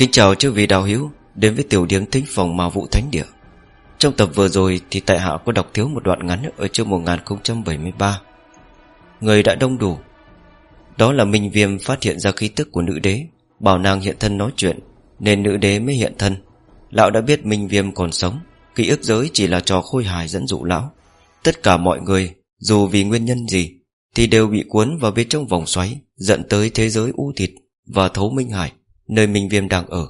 Kính chào chư vị đạo hữu, Đến với tiểu điếm thính phòng ma vụ thánh địa. Trong tập vừa rồi thì tại hạ có đọc thiếu một đoạn ngắn Ở chương 1073 Người đã đông đủ. Đó là Minh Viêm phát hiện ra khí tức của nữ đế, Bảo nàng hiện thân nói chuyện, Nên nữ đế mới hiện thân. Lão đã biết Minh Viêm còn sống, Ký ức giới chỉ là trò khôi hài dẫn dụ lão. Tất cả mọi người, Dù vì nguyên nhân gì, Thì đều bị cuốn vào bên trong vòng xoáy, Dẫn tới thế giới u thịt Và thấu Minh Hải. Nơi Minh Viêm đang ở.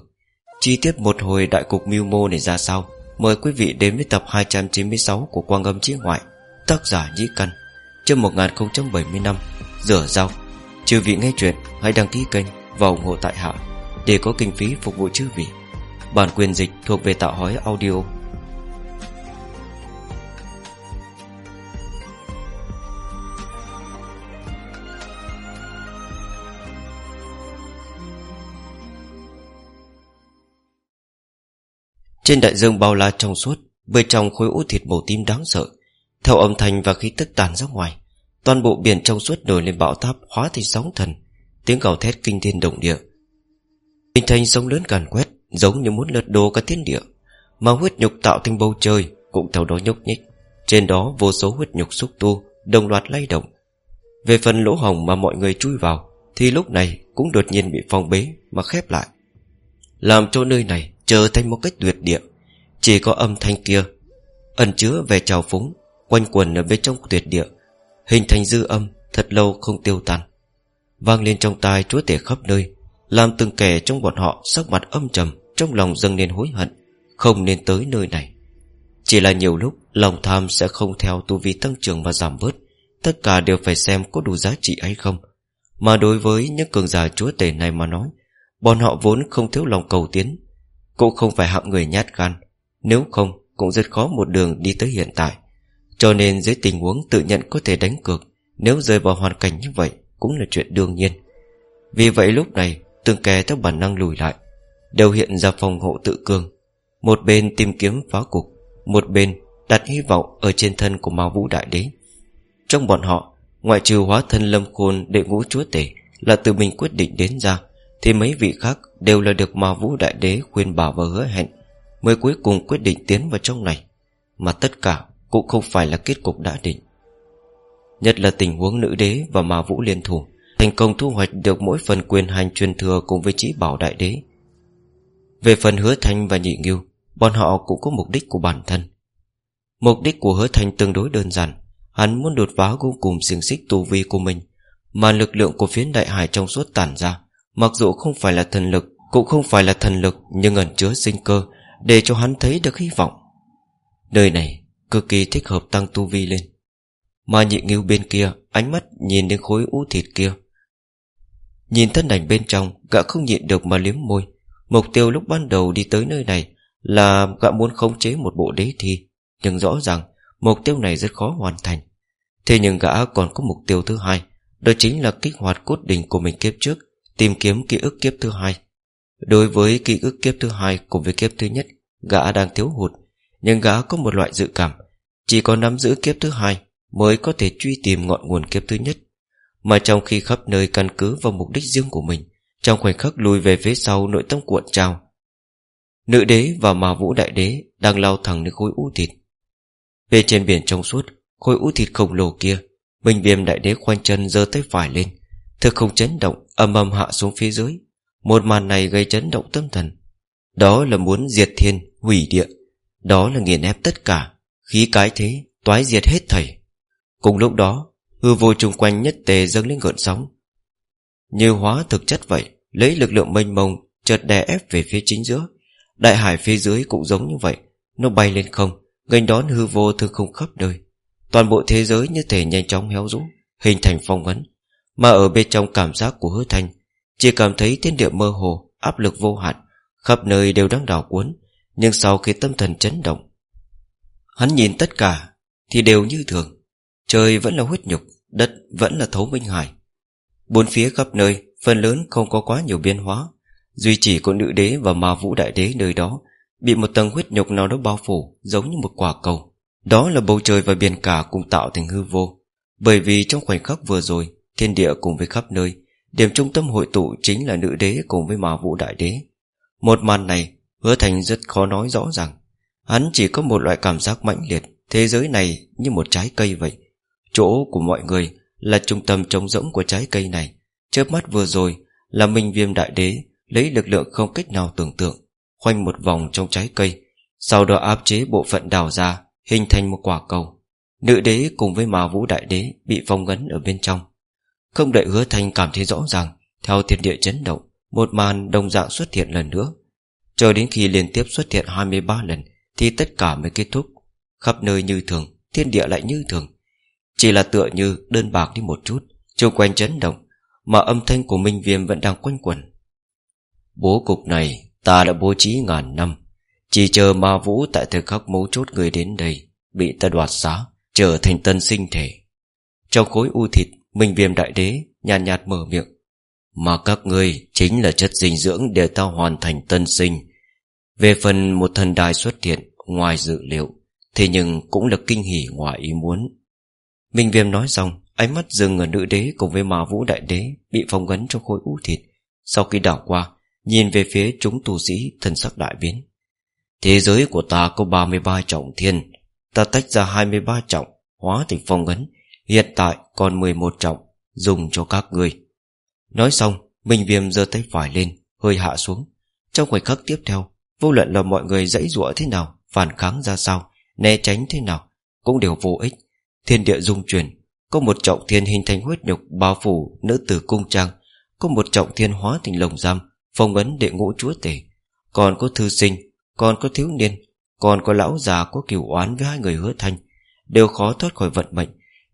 Chi tiết một hồi đại cục mưu mô này ra sao? Mời quý vị đến với tập 296 Của Quang âm Chí ngoại, Tác giả Nhĩ Căn, Chương 1075 Rửa rau Chư vị nghe chuyện, hãy đăng ký kênh Và ủng hộ tại hạ Để có kinh phí phục vụ chư vị. Bản quyền dịch thuộc về tạo hói audio. Trên đại dương bao la trong suốt, Bên trong khối u thịt màu tím đáng sợ, Theo âm thanh và khí tức tàn ra ngoài, Toàn bộ biển trong suốt nổi lên bão táp, Hóa thành sóng thần, Tiếng gào thét kinh thiên động địa. Hình thành sông lớn càn quét, Giống như muốn lật đổ cả thiên địa, Mà huyết nhục tạo thành bầu trời Cũng theo đó nhúc nhích. Trên đó vô số huyết nhục xúc tu, Đồng loạt lay động. Về phần lỗ hồng mà mọi người chui vào, Thì lúc này cũng đột nhiên bị phong bế Mà khép lại. Làm cho nơi này trở thành một cách tuyệt địa. Chỉ có âm thanh kia Ẩn chứa về trào phúng, Quanh quần ở bên trong tuyệt địa, Hình thành dư âm thật lâu không tiêu tan. Vang lên trong tai chúa tể khắp nơi, Làm từng kẻ trong bọn họ Sắc mặt âm trầm, Trong lòng dâng lên hối hận, Không nên tới nơi này. Chỉ là nhiều lúc, lòng tham sẽ không theo tu vi tăng trưởng mà giảm bớt, Tất cả đều phải xem có đủ giá trị hay không. Mà đối với những cường giả chúa tể này mà nói, Bọn họ vốn không thiếu lòng cầu tiến cũng không phải hạng người nhát gan. Nếu không, cũng rất khó một đường đi tới hiện tại. Cho nên dưới tình huống tự nhận có thể đánh cược, Nếu rơi vào hoàn cảnh như vậy Cũng là chuyện đương nhiên. Vì vậy lúc này, Từng kẻ theo bản năng lùi lại, Đều hiện ra phòng hộ tự cường. Một bên tìm kiếm phá cục, Một bên đặt hy vọng Ở trên thân của Mao Vũ Đại Đế. Trong bọn họ, Ngoại trừ hóa thân lâm khôn đệ ngũ chúa tể Là tự mình quyết định đến ra thì mấy vị khác đều là được mà vũ đại đế khuyên bảo và hứa hẹn, Mới cuối cùng quyết định tiến vào trong này. Mà tất cả cũng không phải là kết cục đã định. Nhất là tình huống nữ đế và mà vũ liên thủ, Thành công thu hoạch được mỗi phần quyền hành truyền thừa cùng với trí bảo đại đế. Về phần hứa thanh và nhị nghiêu, Bọn họ cũng có mục đích của bản thân. Mục đích của hứa thanh tương đối đơn giản, Hắn muốn đột phá vô cùng xiềng xích tu vi của mình, Mà lực lượng của phiến đại hải trong suốt tản ra Mặc dù không phải là thần lực, Cũng không phải là thần lực, Nhưng ẩn chứa sinh cơ, Để cho hắn thấy được hy vọng. Nơi này, cực kỳ thích hợp tăng tu vi lên. Mà nhị nghiêu bên kia, Ánh mắt nhìn đến khối ú thịt kia. Nhìn thân ảnh bên trong, Gã không nhịn được mà liếm môi. Mục tiêu lúc ban đầu đi tới nơi này Là gã muốn khống chế một bộ đế thi, Nhưng rõ ràng, Mục tiêu này rất khó hoàn thành. Thế nhưng gã còn có mục tiêu thứ hai, Đó chính là kích hoạt cốt đỉnh của mình kiếp trước. Tìm kiếm ký ức kiếp thứ hai. Đối với ký ức kiếp thứ hai Cùng với kiếp thứ nhất, Gã đang thiếu hụt, Nhưng gã có một loại dự cảm. Chỉ có nắm giữ kiếp thứ hai Mới có thể truy tìm ngọn nguồn kiếp thứ nhất. Mà trong khi khắp nơi căn cứ vào mục đích riêng của mình, Trong khoảnh khắc lùi về phía sau nội tâm cuộn trào, Nữ đế và mà vũ đại đế Đang lao thẳng đến khối u thịt. Về trên biển trong suốt, Khối u thịt khổng lồ kia, Minh viêm đại đế khoanh chân giơ tay phải lên Thực không chấn động Âm âm hạ xuống phía dưới. Một màn này gây chấn động tâm thần. Đó là muốn diệt thiên, hủy địa. Đó là nghiền ép tất cả. Khí cái thế, toái diệt hết thảy. Cùng lúc đó Hư vô chung quanh nhất tề dâng lên gợn sóng. Như hóa thực chất vậy Lấy lực lượng mênh mông Chợt đè ép về phía chính giữa. Đại hải phía dưới cũng giống như vậy Nó bay lên không Gánh đón hư vô thương không khắp nơi. Toàn bộ thế giới như thể nhanh chóng héo rũ Hình thành phong ấn mà ở bên trong cảm giác của hứa thanh, Chỉ cảm thấy thiên địa mơ hồ, Áp lực vô hạn, Khắp nơi đều đang đảo cuốn, Nhưng sau khi tâm thần chấn động, Hắn nhìn tất cả Thì đều như thường. Trời vẫn là huyết nhục, Đất vẫn là thấu minh hải. Bốn phía khắp nơi, Phần lớn không có quá nhiều biến hóa, Duy chỉ có nữ đế và ma vũ đại đế nơi đó Bị một tầng huyết nhục nào đó bao phủ Giống như một quả cầu. Đó là bầu trời và biển cả cùng tạo thành hư vô, Bởi vì trong khoảnh khắc vừa rồi Thiên địa cùng với khắp nơi, Điểm trung tâm hội tụ chính là nữ đế cùng với mà vũ đại đế. Một màn này, Hứa thành rất khó nói rõ ràng. Hắn chỉ có một loại cảm giác mãnh liệt, Thế giới này như một trái cây vậy. Chỗ của mọi người Là trung tâm trống rỗng của trái cây này. Chớp mắt vừa rồi Là minh viêm đại đế Lấy lực lượng không cách nào tưởng tượng, Khoanh một vòng trong trái cây, Sau đó áp chế bộ phận đào ra, Hình thành một quả cầu. Nữ đế cùng với mà vũ đại đế Bị phong ấn ở bên trong. Không đợi hứa thanh cảm thấy rõ ràng, Theo thiên địa chấn động, Một màn đồng dạng xuất hiện lần nữa. Chờ đến khi liên tiếp xuất hiện 23 lần, Thì tất cả mới kết thúc. Khắp nơi như thường, Thiên địa lại như thường. Chỉ là tựa như đơn bạc đi một chút Trung quanh chấn động, Mà âm thanh của Minh Viêm vẫn đang quanh quẩn. Bố cục này, Ta đã bố trí ngàn năm. Chỉ chờ ma vũ tại thời khắc mấu chốt người đến đây, Bị ta đoạt xá, Trở thành tân sinh thể. Trong khối u thịt Minh viêm đại đế nhàn nhạt, nhạt mở miệng. Mà các ngươi chính là chất dinh dưỡng Để ta hoàn thành tân sinh. Về phần một thần đài xuất hiện Ngoài dự liệu Thế nhưng cũng là kinh hỉ ngoài ý muốn. Minh viêm nói xong Ánh mắt dừng ở nữ đế cùng với ma vũ đại đế Bị phong gấn trong khối u thịt. Sau khi đảo qua Nhìn về phía chúng tu sĩ thần sắc đại biến. Thế giới của ta có 33 trọng thiên Ta tách ra 23 trọng Hóa thành phong ấn Hiện tại còn 11 trọng, Dùng cho các người Nói xong, Minh viêm giơ tay phải lên, Hơi hạ xuống. Trong khoảnh khắc tiếp theo, Vô luận là mọi người dãy dụa thế nào, Phản kháng ra sao, Né tránh thế nào, Cũng đều vô ích. Thiên địa dung chuyển, Có một trọng thiên hình thành huyết nhục Bao phủ nữ tử cung trang, Có một trọng thiên hóa thành lồng giam, Phong ấn đệ ngũ chúa tể. Còn có thư sinh, Còn có thiếu niên, Còn có lão già có kiều oán với hai người hứa thanh, Đều khó thoát khỏi vận mệnh.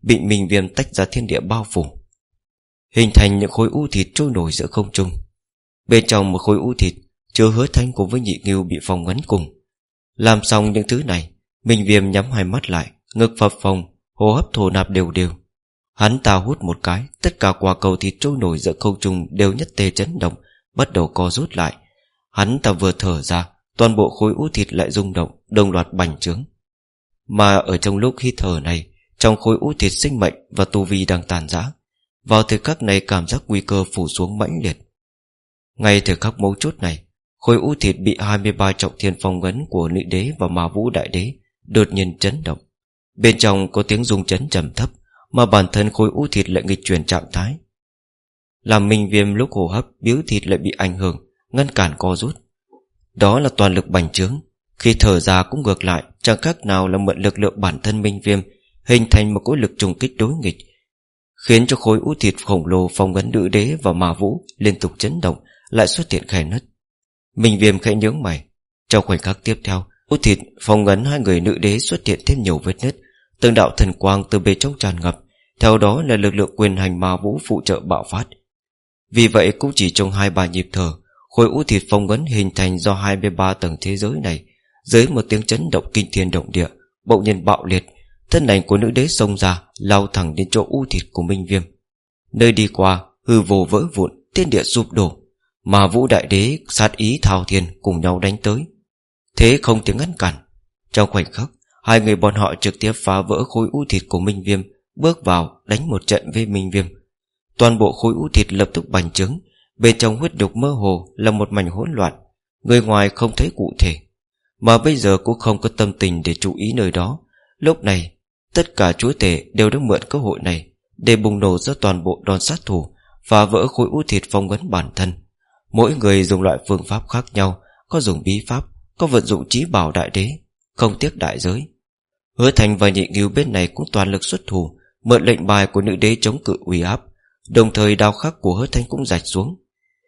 Bị mình viêm tách ra thiên địa bao phủ. Hình thành những khối u thịt trôi nổi giữa không trung. Bên trong một khối u thịt Chứa hứa thanh cùng với nhị nghiêu bị phong ngấn cùng. Làm xong những thứ này, Minh viêm nhắm hai mắt lại, Ngực phập phồng, Hô hấp thổ nạp đều đều. Hắn ta hút một cái, Tất cả quả cầu thịt trôi nổi giữa không trung Đều nhất tê chấn động, Bắt đầu co rút lại. Hắn ta vừa thở ra, Toàn bộ khối u thịt lại rung động, Đồng loạt bành trướng. Mà ở trong lúc khi thở này trong khối u thịt sinh mệnh và tu vi đang tàn rã Vào thời khắc này cảm giác nguy cơ phủ xuống mãnh liệt. Ngay thời khắc mấu chốt này, Khối u thịt bị 23 trọng thiên phong ấn Của nữ đế và ma vũ đại đế Đột nhiên chấn động. Bên trong có tiếng rung chấn trầm thấp Mà bản thân khối u thịt lại nghịch chuyển trạng thái. Làm minh viêm lúc hô hấp, Biếu thịt lại bị ảnh hưởng, Ngăn cản co rút. Đó là toàn lực bành trướng, Khi thở ra cũng ngược lại, Chẳng khác nào là mượn lực lượng bản thân minh viêm Hình thành một cỗ lực trùng kích đối nghịch, Khiến cho khối u thịt khổng lồ Phong ấn nữ đế và ma vũ Liên tục chấn động, Lại xuất hiện khe nứt. Minh viêm khẽ nhướng mày. Trong khoảnh khắc tiếp theo, u thịt phong ấn hai người nữ đế xuất hiện thêm nhiều vết nứt. Từng đạo thần quang từ bề trong tràn ngập, Theo đó là lực lượng quyền hành ma vũ phụ trợ bạo phát. Vì vậy cũng chỉ trong hai ba nhịp thở, Khối u thịt phong ấn hình thành do 23 tầng thế giới này, Dưới một tiếng chấn động kinh thiên động địa, Bỗng nhiên bạo liệt Thân ảnh của nữ đế xông ra, Lao thẳng đến chỗ u thịt của Minh Viêm. Nơi đi qua, hư vô vỡ vụn, Thiên địa sụp đổ, Mà vũ đại đế sát ý thao thiên Cùng nhau đánh tới. Thế không tiếng ngăn cản. Trong khoảnh khắc, Hai người bọn họ trực tiếp phá vỡ khối u thịt của Minh Viêm, Bước vào, đánh một trận với Minh Viêm. Toàn bộ khối u thịt lập tức bành trướng, Bên trong huyết đục mơ hồ là một mảnh hỗn loạn, Người ngoài không thấy cụ thể. Mà bây giờ cũng không có tâm tình để chú ý nơi đó. Lúc này Tất cả chúa tể đều đã mượn cơ hội này Để bùng nổ ra toàn bộ đòn sát thủ Phá vỡ khối u thịt phong ấn bản thân. Mỗi người dùng loại phương pháp khác nhau, Có dùng bí pháp, Có vận dụng trí bảo đại đế, Không tiếc đại giới. Hứa thành và nhị nghiêu bên này cũng toàn lực xuất thủ, Mượn lệnh bài của nữ đế chống cự uy áp, Đồng thời đao khắc của hứa thanh cũng rạch xuống.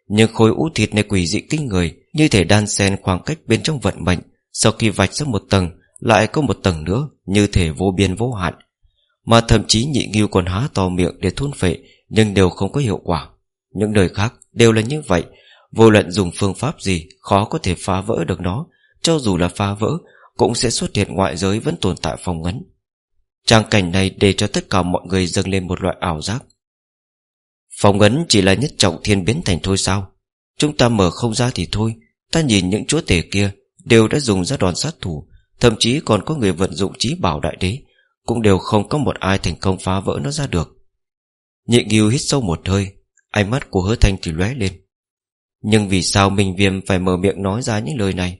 Nhưng khối u thịt này quỷ dị kinh người, Như thể đan xen khoảng cách bên trong vận mệnh, Sau khi vạch ra một tầng lại có một tầng nữa, Như thể vô biên vô hạn. Mà thậm chí nhị nghiêu còn há to miệng để thôn phệ, Nhưng đều không có hiệu quả. Những đời khác đều là như vậy. Vô luận dùng phương pháp gì, Khó có thể phá vỡ được nó. Cho dù là phá vỡ, Cũng sẽ xuất hiện ngoại giới vẫn tồn tại phong ấn Trang cảnh này để cho tất cả mọi người dâng lên một loại ảo giác. Phòng ấn chỉ là nhất trọng thiên biến thành thôi sao? Chúng ta mở không ra thì thôi. Ta nhìn những chúa tể kia Đều đã dùng ra đòn sát thủ. Thậm chí còn có người vận dụng trí bảo đại đế, Cũng đều không có một ai thành công phá vỡ nó ra được. Nhị nghiêu hít sâu một hơi, Ánh mắt của hứa thanh thì lóe lên. Nhưng vì sao Minh Viêm phải mở miệng nói ra những lời này?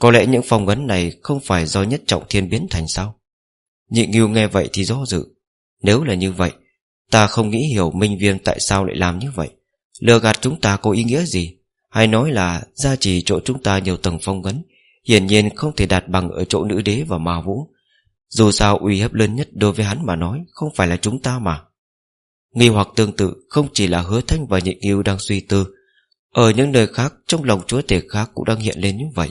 Có lẽ những phong ấn này Không phải do nhất trọng thiên biến thành sao? Nhị Nghiêu nghe vậy thì do dự. Nếu là như vậy, Ta không nghĩ hiểu Minh Viêm tại sao lại làm như vậy. Lừa gạt chúng ta có ý nghĩa gì? Hay nói là gia trì chỗ chúng ta nhiều tầng phong ấn? Hiển nhiên không thể đạt bằng ở chỗ nữ đế và ma vũ. Dù sao uy hiếp lớn nhất đối với hắn mà nói, Không phải là chúng ta mà. Nghi hoặc tương tự, Không chỉ là hứa thanh và nhị yêu đang suy tư, Ở những nơi khác, Trong lòng chúa tể khác cũng đang hiện lên như vậy.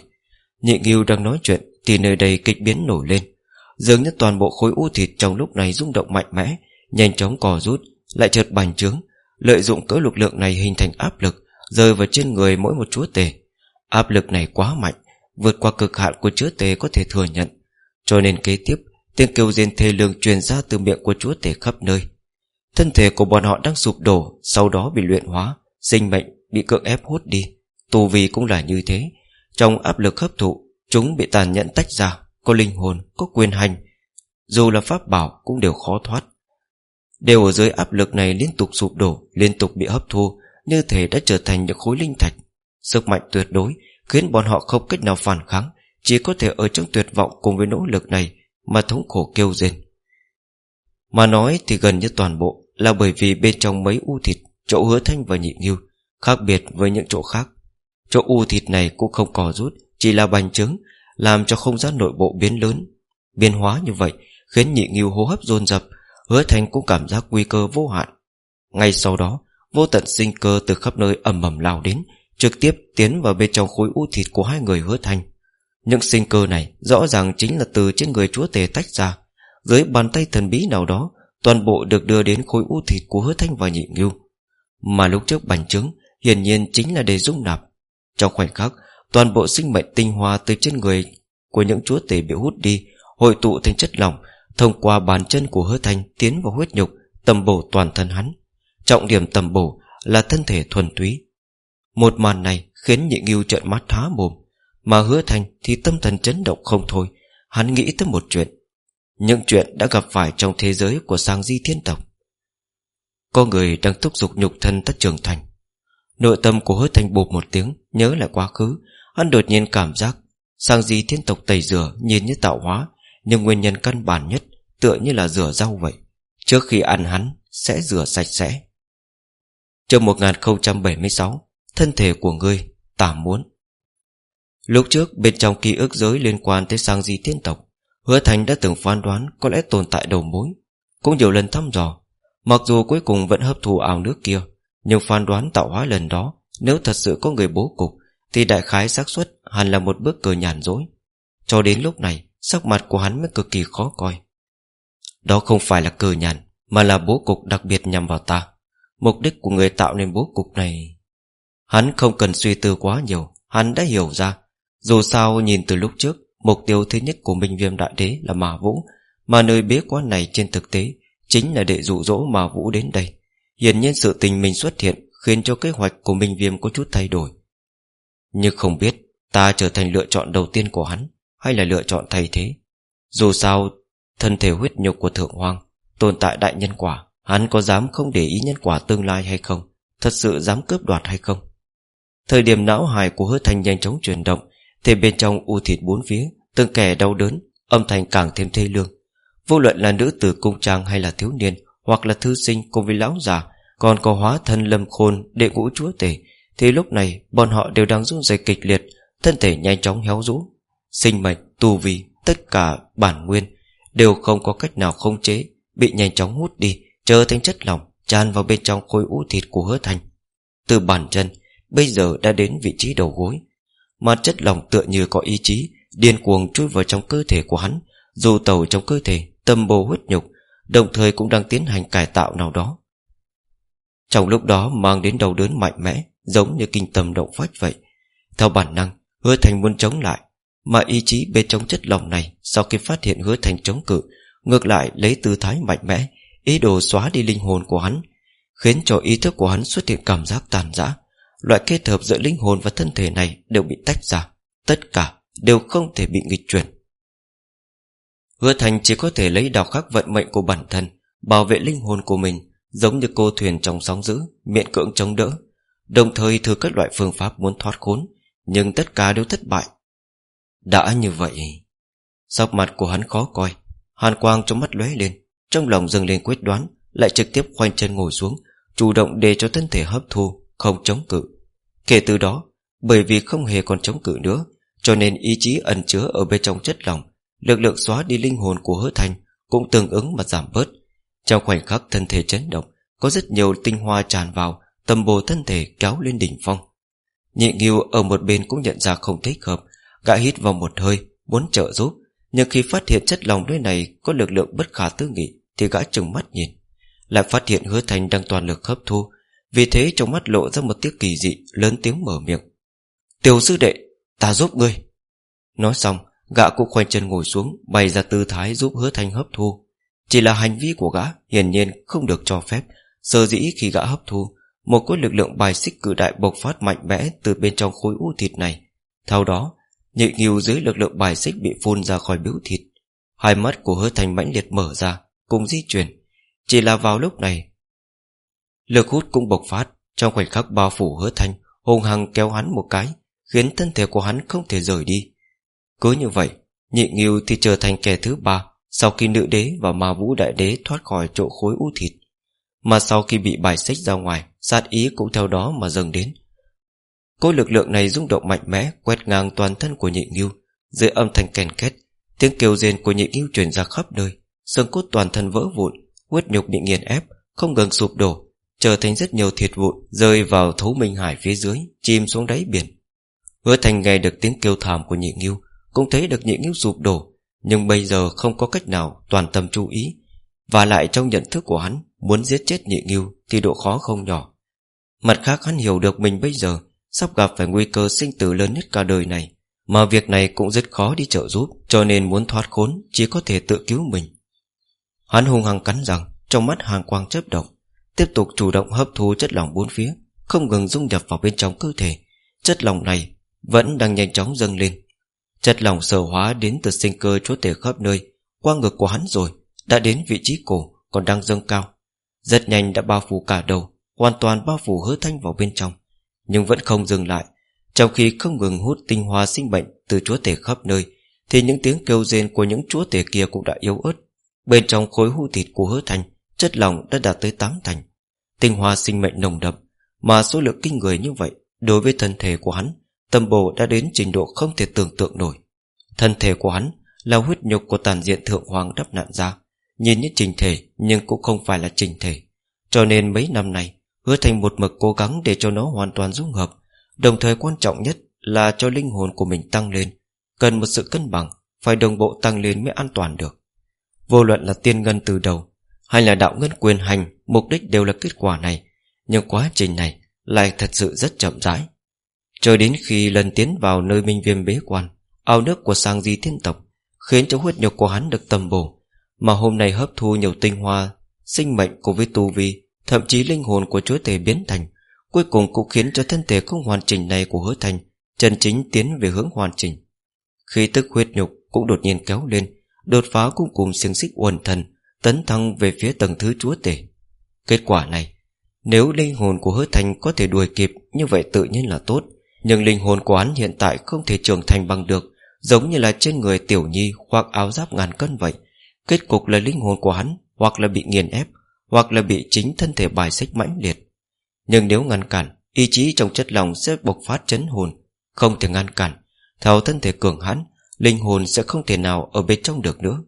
Nhị nghiêu đang nói chuyện, Thì nơi đây kịch biến nổi lên. Dường như toàn bộ khối u thịt trong lúc này rung động mạnh mẽ, Nhanh chóng cò rút, Lại chợt bành trướng, Lợi dụng cỡ lực lượng này hình thành áp lực, Rơi vào trên người mỗi một chúa tể. Áp lực này quá mạnh Vượt qua cực hạn của chúa tể có thể thừa nhận. Cho nên kế tiếp Tiếng kêu rên thê lương truyền ra từ miệng của chúa tể khắp nơi. Thân thể của bọn họ đang sụp đổ Sau đó bị luyện hóa Sinh mệnh bị cưỡng ép hút đi. Tù vì cũng là như thế. Trong áp lực hấp thụ Chúng bị tàn nhẫn tách ra Có linh hồn, có quyền hành. Dù là pháp bảo cũng đều khó thoát. Đều ở dưới áp lực này liên tục sụp đổ Liên tục bị hấp thu Như thể đã trở thành những khối linh thạch. Sức mạnh tuyệt đối Khiến bọn họ không cách nào phản kháng, Chỉ có thể ở trong tuyệt vọng cùng với nỗ lực này Mà thống khổ kêu rên. Mà nói thì gần như toàn bộ Là bởi vì bên trong mấy u thịt, Chỗ hứa thanh và nhị nghiêu, Khác biệt với những chỗ khác. Chỗ u thịt này cũng không cò rút, Chỉ là bành trướng, Làm cho không gian nội bộ biến lớn, Biến hóa như vậy, Khiến nhị nghiêu hô hấp dồn dập, Hứa Thanh cũng cảm giác nguy cơ vô hạn. Ngay sau đó, Vô tận sinh cơ từ khắp nơi ầm ầm lao đến Trực tiếp tiến vào bên trong khối u thịt của hai người hứa thanh. Những sinh cơ này Rõ ràng chính là từ trên người chúa tề tách ra. Dưới bàn tay thần bí nào đó, Toàn bộ được đưa đến khối u thịt của hứa thanh và nhị ngưu Mà lúc trước bành trứng Hiển nhiên chính là để dung nạp. Trong khoảnh khắc, Toàn bộ sinh mệnh tinh hoa từ trên người Của những chúa tể bị hút đi, Hội tụ thành chất lỏng, Thông qua bàn chân của hứa thanh Tiến vào huyết nhục, Tầm bổ toàn thân hắn. Trọng điểm tầm bổ là thân thể thuần túy. Một màn này khiến nhị nghiêu trợn mắt há mồm, Mà hứa thành thì tâm thần chấn động không thôi. Hắn nghĩ tới một chuyện. Những chuyện đã gặp phải trong thế giới của sang di thiên tộc. Có người đang thúc giục nhục thân tất trưởng thành. Nội tâm của hứa thành bụp một tiếng, Nhớ lại quá khứ. Hắn đột nhiên cảm giác Sang di thiên tộc tẩy rửa nhìn như tạo hóa, Nhưng nguyên nhân căn bản nhất Tựa như là rửa rau vậy. Trước khi ăn hắn sẽ rửa sạch sẽ. Chương 1076 Thân thể của ngươi Ta muốn. Lúc trước bên trong ký ức giới liên quan tới sang di thiên tộc, Hứa Thành đã từng phán đoán Có lẽ tồn tại đầu mối. Cũng nhiều lần thăm dò, Mặc dù cuối cùng vẫn hấp thụ ảo nước kia, Nhưng phán đoán tạo hóa lần đó, Nếu thật sự có người bố cục, Thì đại khái xác suất hẳn là một bước cờ nhàn dối Cho đến lúc này, Sắc mặt của hắn mới cực kỳ khó coi. Đó không phải là cờ nhàn, Mà là bố cục đặc biệt nhằm vào ta. Mục đích của người tạo nên bố cục này Hắn không cần suy tư quá nhiều, Hắn đã hiểu ra. Dù sao, nhìn từ lúc trước, Mục tiêu thứ nhất của Minh Viêm Đại Đế là Mà Vũ, Mà nơi bế quan này trên thực tế Chính là để dụ dỗ Mà Vũ đến đây. Hiển nhiên sự tình mình xuất hiện Khiến cho kế hoạch của Minh Viêm có chút thay đổi. Nhưng không biết Ta trở thành lựa chọn đầu tiên của hắn Hay là lựa chọn thay thế. Dù sao, Thân thể huyết nhục của Thượng Hoàng Tồn tại đại nhân quả, Hắn có dám không để ý nhân quả tương lai hay không? Thật sự dám cướp đoạt hay không? Thời điểm não hài của hứa thanh nhanh chóng chuyển động Thì bên trong u thịt bốn phía Từng kẻ đau đớn Âm thanh càng thêm thê lương. Vô luận là nữ tử cung trang hay là thiếu niên Hoặc là thư sinh cùng với lão già Còn có hóa thân lâm khôn đệ ngũ chúa tể Thì lúc này bọn họ đều đang run rẩy kịch liệt Thân thể nhanh chóng héo rũ. Sinh mệnh, tu vi, tất cả bản nguyên Đều không có cách nào không chế Bị nhanh chóng hút đi trở thành chất lỏng tràn vào bên trong khối u thịt của hứa thành Từ bản chân Bây giờ đã đến vị trí đầu gối. Mà chất lỏng tựa như có ý chí, Điên cuồng chui vào trong cơ thể của hắn, Dù tàu trong cơ thể, Tâm bồ huyết nhục, Đồng thời cũng đang tiến hành cải tạo nào đó. Trong lúc đó mang đến đầu đớn mạnh mẽ, Giống như kinh tâm động phách vậy. Theo bản năng, Hứa thành muốn chống lại, Mà ý chí bên trong chất lỏng này Sau khi phát hiện hứa thành chống cự, Ngược lại lấy tư thái mạnh mẽ, Ý đồ xóa đi linh hồn của hắn, Khiến cho ý thức của hắn xuất hiện cảm giác tàn giã Loại kết hợp giữa linh hồn và thân thể này Đều bị tách ra. Tất cả đều không thể bị nghịch chuyển. Hứa thành chỉ có thể lấy đào khắc vận mệnh của bản thân, Bảo vệ linh hồn của mình, Giống như cô thuyền trong sóng dữ Miệng cưỡng chống đỡ, Đồng thời thử các loại phương pháp muốn thoát khốn, Nhưng tất cả đều thất bại. Đã như vậy, Sắc mặt của hắn khó coi, Hàn quang trong mắt lóe lên, Trong lòng dâng lên quyết đoán, Lại trực tiếp khoanh chân ngồi xuống, Chủ động để cho thân thể hấp thu không chống cự. Kể từ đó, Bởi vì không hề còn chống cự nữa, Cho nên ý chí ẩn chứa ở bên trong chất lòng Lực lượng xóa đi linh hồn của hứa thành Cũng tương ứng mà giảm bớt. Trong khoảnh khắc thân thể chấn động, Có rất nhiều tinh hoa tràn vào, Tầm bồ thân thể kéo lên đỉnh phong. Nhị nghiêu ở một bên cũng nhận ra không thích hợp, Gã hít vào một hơi, Muốn trợ giúp, Nhưng khi phát hiện chất lòng nơi này Có lực lượng bất khả tư nghị Thì gã trừng mắt nhìn. Lại phát hiện hứa thành đang toàn lực hấp thu vì thế trong mắt lộ ra một tiếc kỳ dị, Lớn tiếng mở miệng. Tiểu sư đệ, ta giúp ngươi. Nói xong, Gã cũng khoanh chân ngồi xuống, Bày ra tư thái giúp hứa thanh hấp thu. Chỉ là hành vi của gã hiển nhiên không được cho phép. Sơ dĩ khi gã hấp thu, Một cốt lực lượng bài xích cử đại bộc phát mạnh mẽ Từ bên trong khối u thịt này. Theo đó Nhị nghiêu dưới lực lượng bài xích bị phun ra khỏi biểu thịt. Hai mắt của hứa thanh mãnh liệt mở ra, Cùng di chuyển. Chỉ là vào lúc này Lực hút cũng bộc phát, Trong khoảnh khắc bao phủ hứa thanh Hùng hằng kéo hắn một cái, Khiến thân thể của hắn không thể rời đi. Cứ như vậy, Nhị nghiêu thì trở thành kẻ thứ ba Sau khi nữ đế và ma vũ đại đế thoát khỏi chỗ khối u thịt. Mà sau khi bị bài xích ra ngoài, Sát ý cũng theo đó mà dâng đến. Cỗ lực lượng này rung động mạnh mẽ, Quét ngang toàn thân của nhị nghiêu, Dưới âm thanh kèn két, Tiếng kêu rên của nhị nghiêu truyền ra khắp nơi, Xương cốt toàn thân vỡ vụn, Huyết nhục bị nghiền ép, Không ngừng sụp đổ. Trở thành rất nhiều thiệt vụn, Rơi vào thấu minh hải phía dưới, Chìm xuống đáy biển. Hứa thành nghe được tiếng kêu thảm của nhị nghiêu, cũng thấy được nhị nghiêu sụp đổ, Nhưng bây giờ không có cách nào toàn tâm chú ý, Và lại trong nhận thức của hắn, Muốn giết chết nhị nghiêu Thì độ khó không nhỏ. Mặt khác, hắn hiểu được mình bây giờ Sắp gặp phải nguy cơ sinh tử lớn nhất cả đời này, Mà việc này cũng rất khó đi trợ giúp, Cho nên muốn thoát khốn, Chỉ có thể tự cứu mình. Hắn hung hăng cắn rằng Trong mắt hàng quang chớp động. Tiếp tục chủ động hấp thu chất lỏng bốn phía, Không ngừng dung nhập vào bên trong cơ thể. Chất lỏng này vẫn đang nhanh chóng dâng lên. Chất lỏng sở hóa đến từ sinh cơ chúa tể khắp nơi, Qua ngực của hắn rồi, Đã đến vị trí cổ, còn đang dâng cao. Rất nhanh đã bao phủ cả đầu, Hoàn toàn bao phủ hứa thanh vào bên trong. Nhưng vẫn không dừng lại. Trong khi không ngừng hút tinh hoa sinh bệnh Từ chúa tể khắp nơi, Thì những tiếng kêu rên của những chúa tể kia cũng đã yếu ớt. Bên trong khối hưu thịt của hứa thanh Chất lòng đã đạt tới tám thành. Tinh hoa sinh mệnh nồng đậm, Mà số lượng kinh người như vậy, Đối với thân thể của hắn, Tâm bồ đã đến trình độ không thể tưởng tượng nổi. Thân thể của hắn Là huyết nhục của tàn diện thượng hoàng đắp nạn ra, Nhìn như trình thể Nhưng cũng không phải là trình thể. Cho nên mấy năm nay, Hứa thành một mực cố gắng để cho nó hoàn toàn dung hợp. Đồng thời quan trọng nhất Là cho linh hồn của mình tăng lên. Cần một sự cân bằng, Phải đồng bộ tăng lên mới an toàn được. Vô luận là tiên ngân từ đầu hay là đạo ngân quyền hành, Mục đích đều là kết quả này, Nhưng quá trình này lại thật sự rất chậm rãi. Cho đến khi lần tiến vào nơi minh viêm bế quan, Ao nước của sang di thiên tộc Khiến cho huyết nhục của hắn được tầm bổ, Mà hôm nay hấp thu nhiều tinh hoa, Sinh mệnh của với tu vi, Thậm chí linh hồn của chúa tể biến thành, Cuối cùng cũng khiến cho thân thể không hoàn chỉnh này của hứa thành Chân chính tiến về hướng hoàn chỉnh. Khi tức huyết nhục cũng đột nhiên kéo lên, Đột phá cũng cùng xiềng xích uẩn thần Tấn thăng về phía tầng thứ chúa tể. Kết quả này, Nếu linh hồn của hứa thành có thể đuổi kịp, Như vậy tự nhiên là tốt. Nhưng linh hồn của hắn hiện tại không thể trưởng thành bằng được, Giống như là trên người tiểu nhi Hoặc áo giáp ngàn cân vậy. Kết cục là linh hồn của hắn, Hoặc là bị nghiền ép, Hoặc là bị chính thân thể bài xích mãnh liệt. Nhưng nếu ngăn cản, Ý chí trong chất lòng sẽ bộc phát chấn hồn. Không thể ngăn cản, Theo thân thể cường hắn Linh hồn sẽ không thể nào ở bên trong được nữa.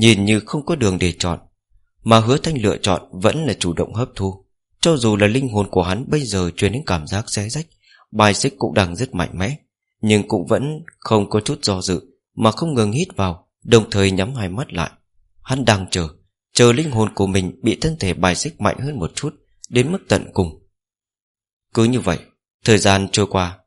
Nhìn như không có đường để chọn, Mà hứa thanh lựa chọn vẫn là chủ động hấp thu. Cho dù là linh hồn của hắn bây giờ truyền đến cảm giác xé rách, Bài xích cũng đang rất mạnh mẽ, Nhưng cũng vẫn không có chút do dự Mà không ngừng hít vào, Đồng thời nhắm hai mắt lại. Hắn đang chờ Chờ linh hồn của mình bị thân thể bài xích mạnh hơn một chút, Đến mức tận cùng. Cứ như vậy, Thời gian trôi qua.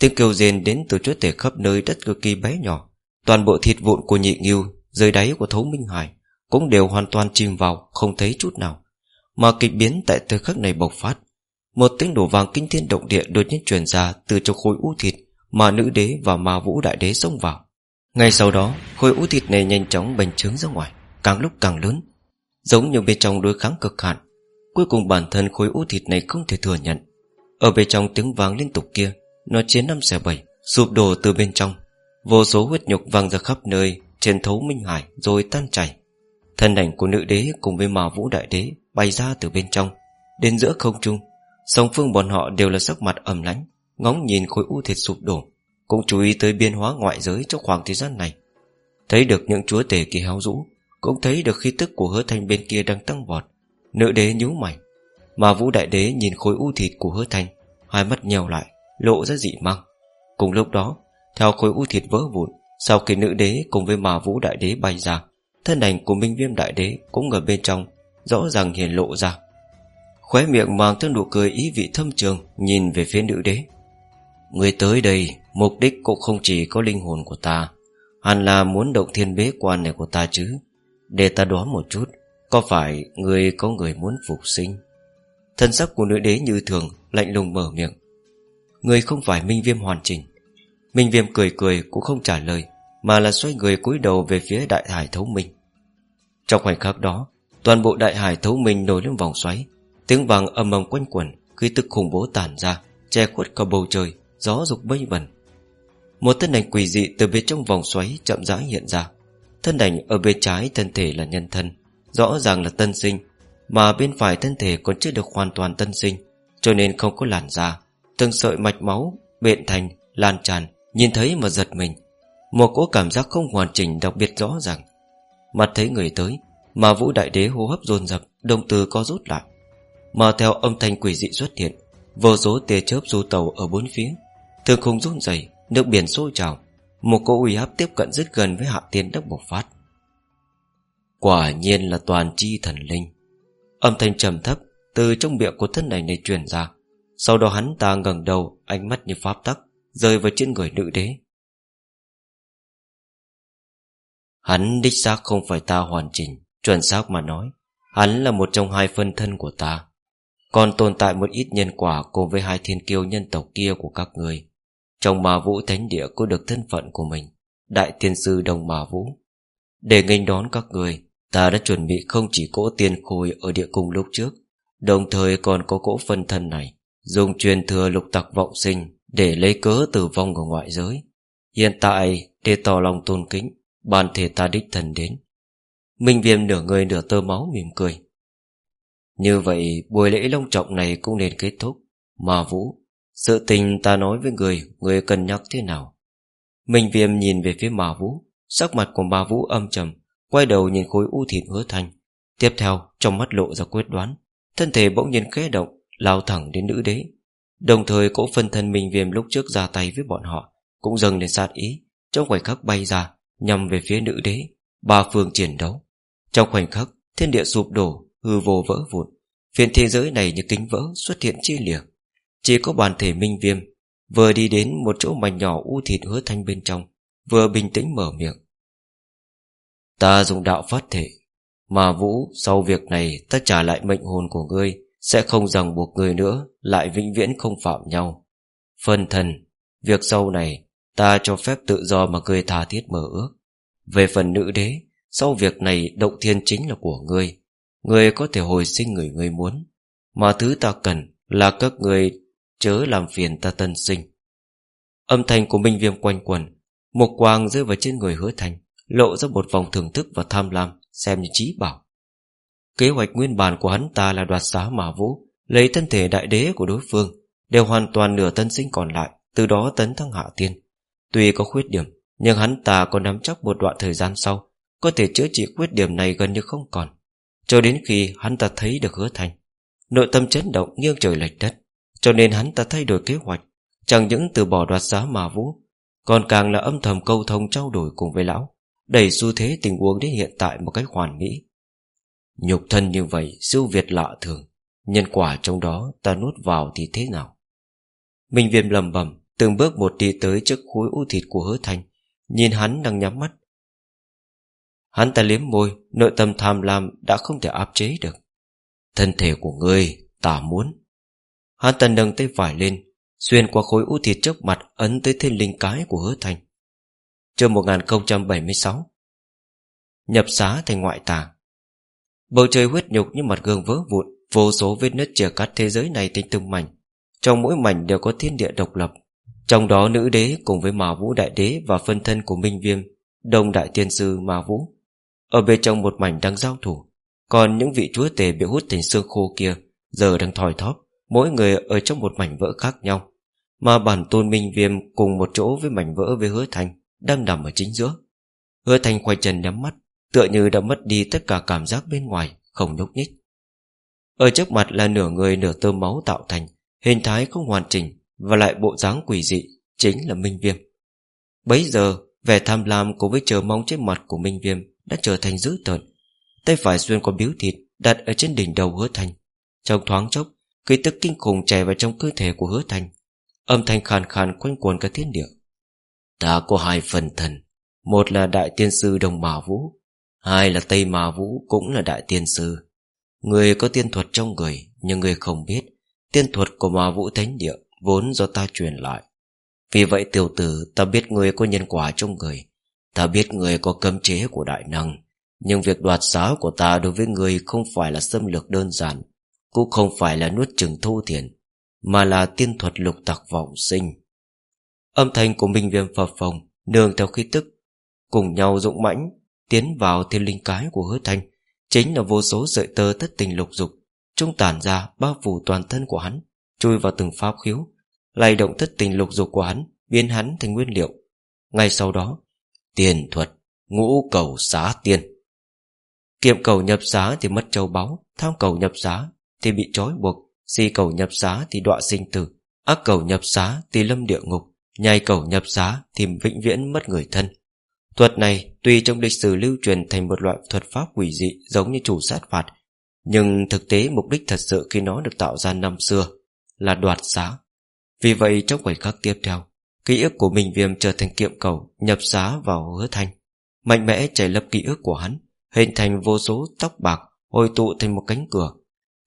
Tiếng kêu rên đến từ chúa tể khắp nơi đất cực kỳ bé nhỏ, Toàn bộ thịt vụn của nhị nghiêu dưới đáy của thấu minh hải Cũng đều hoàn toàn chìm vào Không thấy chút nào Mà kịch biến tại thời khắc này bộc phát một tiếng đổ vàng kinh thiên động địa đột nhiên truyền ra từ trong khối u thịt mà nữ đế và ma vũ đại đế xông vào. Ngay sau đó, khối u thịt này nhanh chóng bành trướng ra ngoài, càng lúc càng lớn, giống như bên trong đối kháng cực hạn. Cuối cùng bản thân khối u thịt này không thể thừa nhận. Ở bên trong tiếng vàng liên tục kia Nó chiến năm xẻ bảy Sụp đổ từ bên trong Vô số huyết nhục văng ra khắp nơi trên thấu minh hải rồi tan chảy. Thân ảnh của nữ đế cùng với mà vũ đại đế Bay ra từ bên trong, Đến giữa không trung. Song phương bọn họ đều là sắc mặt ẩm lãnh Ngóng nhìn khối u thịt sụp đổ, Cũng chú ý tới biên hóa ngoại giới trong khoảng thời gian này. Thấy được những chúa tể kỳ háo rũ, Cũng thấy được khí tức của hứa thanh bên kia đang tăng vọt. Nữ đế nhíu mày. Mà vũ đại đế nhìn khối u thịt của hứa thanh, Hai mắt nhèo lại, Lộ ra dị măng. Cùng lúc đó, Theo khối u thịt vỡ vụn sau khi nữ đế cùng với mà vũ đại đế bay ra, Thân ảnh của minh viêm đại đế Cũng ở bên trong, Rõ ràng hiển lộ ra. Khóe miệng mang theo nụ cười ý vị thâm trường Nhìn về phía nữ đế. Người tới đây, Mục đích cũng không chỉ có linh hồn của ta, Hẳn là muốn động thiên bế quan này của ta chứ. Để ta đoán một chút, Có phải người có người muốn phục sinh? Thân sắc của nữ đế như thường, Lạnh lùng mở miệng. Người không phải minh viêm hoàn chỉnh Minh viêm cười cười cũng không trả lời Mà là xoay người cúi đầu về phía đại hải thấu minh. Trong khoảnh khắc đó Toàn bộ đại hải thấu minh nổi lên vòng xoáy Tiếng vàng âm ầm quanh quẩn Khi tức khủng bố tản ra Che khuất cả bầu trời Gió dục mây bẩn Một thân ảnh quỷ dị từ bên trong vòng xoáy chậm rãi hiện ra. Thân ảnh ở bên trái thân thể là nhân thân Rõ ràng là tân sinh Mà bên phải thân thể còn chưa được hoàn toàn tân sinh Cho nên không có làn da Từng sợi mạch máu Bện thành, lan tràn Nhìn thấy mà giật mình. Một cỗ cảm giác không hoàn chỉnh đặc biệt rõ ràng. Mặt thấy người tới, Mà vũ đại đế hô hấp dồn dập Đồng từ co rút lại. Mà theo âm thanh quỷ dị xuất hiện, Vô số tia chớp du tàu ở bốn phía. Thường không run dày Nước biển sôi trào. Một cỗ uy áp tiếp cận rất gần với hạ tiên đất bộc phát. Quả nhiên là toàn chi thần linh. Âm thanh trầm thấp Từ trong miệng của thân này này truyền ra. Sau đó hắn ta ngẩng đầu, Ánh mắt như pháp tắc. Rơi vào trên người nữ đế. Hắn đích xác không phải ta hoàn chỉnh, Chuẩn xác mà nói, Hắn là một trong hai phân thân của ta. Còn tồn tại một ít nhân quả Cùng với hai thiên kiêu nhân tộc kia của các người. Trong mà vũ thánh địa có được thân phận của mình, Đại tiên sư đồng mà vũ. Để nghênh đón các người, Ta đã chuẩn bị không chỉ cỗ tiên khôi Ở địa cung lúc trước, Đồng thời còn có cỗ phân thân này, Dùng truyền thừa lục tặc vọng sinh. Để lấy cớ tử vong của ngoại giới. Hiện tại, để tỏ lòng tôn kính Bàn thể ta đích thần đến. Minh viêm nửa người nửa tơ máu mỉm cười. Như vậy, buổi lễ long trọng này cũng nên kết thúc. Mà vũ, Sự tình ta nói với người Người cân nhắc thế nào? Minh viêm nhìn về phía mà vũ, Sắc mặt của bà vũ âm trầm, Quay đầu nhìn khối u thịt hứa thành. Tiếp theo, trong mắt lộ ra quyết đoán, Thân thể bỗng nhiên khẽ động, Lao thẳng đến nữ đế. Đồng thời cỗ phân thân minh viêm lúc trước ra tay với bọn họ, Cũng dâng lên sát ý, Trong khoảnh khắc bay ra, Nhằm về phía nữ đế, Ba phương chiến đấu. Trong khoảnh khắc, thiên địa sụp đổ, Hư vô vỡ vụn Phiên thế giới này như kính vỡ xuất hiện chia liệt Chỉ có bản thể minh viêm Vừa đi đến một chỗ mảnh nhỏ u thịt hứa thanh bên trong, Vừa bình tĩnh mở miệng. Ta dùng đạo phát thể, Mà Vũ, sau việc này Ta trả lại mệnh hồn của ngươi sẽ không rằng buộc người nữa, Lại vĩnh viễn không phạm nhau. Phân thần Việc sau này, Ta cho phép tự do mà ngươi tha thiết mở ước. Về phần nữ đế, Sau việc này động thiên chính là của ngươi. Ngươi có thể hồi sinh người ngươi muốn. Mà thứ ta cần Là các ngươi chớ làm phiền ta tân sinh. Âm thanh của Minh Viêm quanh quần Một quang rơi vào trên người hứa thành, Lộ ra một vòng thưởng thức và tham lam, Xem như trí bảo. Kế hoạch nguyên bản của hắn ta là đoạt xá mà vũ, Lấy thân thể đại đế của đối phương, Đều hoàn toàn nửa tân sinh còn lại, Từ đó tấn thăng hạ tiên. Tuy có khuyết điểm, Nhưng hắn ta còn nắm chắc một đoạn thời gian sau, Có thể chữa trị khuyết điểm này gần như không còn. Cho đến khi hắn ta thấy được hứa thành, Nội tâm chấn động nghiêng trời lệch đất. Cho nên hắn ta thay đổi kế hoạch, Chẳng những từ bỏ đoạt giá mà vũ, Còn càng là âm thầm câu thông trao đổi cùng với lão, Đẩy xu thế tình huống đến hiện tại một cách hoàn mỹ. Nhục thân như vậy, siêu việt lạ thường. Nhân quả trong đó ta nuốt vào thì thế nào? Minh viêm lầm bầm, Từng bước một đi tới trước khối u thịt của hứa thành. Nhìn hắn đang nhắm mắt. Hắn ta liếm môi, Nội tâm tham lam đã không thể áp chế được. Thân thể của ngươi, Ta muốn. Hắn ta nâng tay phải lên, Xuyên qua khối u thịt trước mặt, Ấn tới thiên linh cái của hứa thành. Chương 1076 Nhập xá thành ngoại tàng Bầu trời huyết nhục như mặt gương vỡ vụn, Vô số vết nứt chia cắt thế giới này thành từng mảnh. Trong mỗi mảnh đều có thiên địa độc lập. Trong đó nữ đế cùng với mà vũ đại đế Và phân thân của Minh Viêm, Đông đại tiên sư mà vũ. Ở bên trong một mảnh đang giao thủ, Còn những vị chúa tể bị hút thành xương khô kia Giờ đang thòi thóp, Mỗi người ở trong một mảnh vỡ khác nhau. Mà bản tôn Minh Viêm cùng một chỗ với mảnh vỡ với hứa thành, Đang nằm ở chính giữa. Hứa thành quay chân nhắm mắt Tựa như đã mất đi tất cả cảm giác bên ngoài, Không nhúc nhích. Ở trước mặt là nửa người nửa tơ máu tạo thành, Hình thái không hoàn chỉnh Và lại bộ dáng quỷ dị Chính là Minh Viêm. Bấy giờ, vẻ tham lam cùng với chờ mong trên mặt của Minh Viêm Đã trở thành dữ tợn. Tay phải xuyên qua biếu thịt Đặt ở trên đỉnh đầu hứa thành. Trong thoáng chốc, Khí tức kinh khủng chảy vào trong cơ thể của hứa thành. Âm thanh khàn khàn quanh quần cả thiên địa. Ta có hai phần thần. Một là đại tiên sư đồng Mã Vũ Hai là Tây ma Vũ cũng là đại tiên sư. Người có tiên thuật trong người, Nhưng người không biết, Tiên thuật của ma Vũ Thánh Địa Vốn do ta truyền lại. Vì vậy tiểu tử, ta biết người có nhân quả trong người, Ta biết người có cấm chế của đại năng, Nhưng việc đoạt giá của ta đối với người Không phải là xâm lược đơn giản, Cũng không phải là nuốt chừng thu thiền Mà là tiên thuật lục tặc vọng sinh. Âm thanh của Minh Viêm phập phồng Nương theo khí tức, Cùng nhau dũng mãnh Tiến vào thiên linh cái của hứa thanh, Chính là vô số sợi tơ thất tình lục dục, Trung tản ra bao phủ toàn thân của hắn, Chui vào từng pháp khiếu, lay động thất tình lục dục của hắn, Biến hắn thành nguyên liệu. Ngay sau đó, Tiền thuật, Ngũ cầu xá tiên. Kiệm cầu nhập giá thì mất châu báu, Tham cầu nhập giá thì bị trói buộc, Si cầu nhập giá thì đọa sinh tử, Ác cầu nhập giá thì lâm địa ngục, Nhai cầu nhập giá thì vĩnh viễn mất người thân. Thuật này tuy trong lịch sử lưu truyền thành một loại thuật pháp quỷ dị giống như chủ sát phạt, nhưng thực tế mục đích thật sự khi nó được tạo ra năm xưa là đoạt giá. Vì vậy trong khoảnh khắc tiếp theo, ký ức của Minh Viêm trở thành kiệm cầu nhập giá vào hứa thanh. Mạnh mẽ chảy lấp ký ức của hắn, hình thành vô số tóc bạc hồi tụ thành một cánh cửa.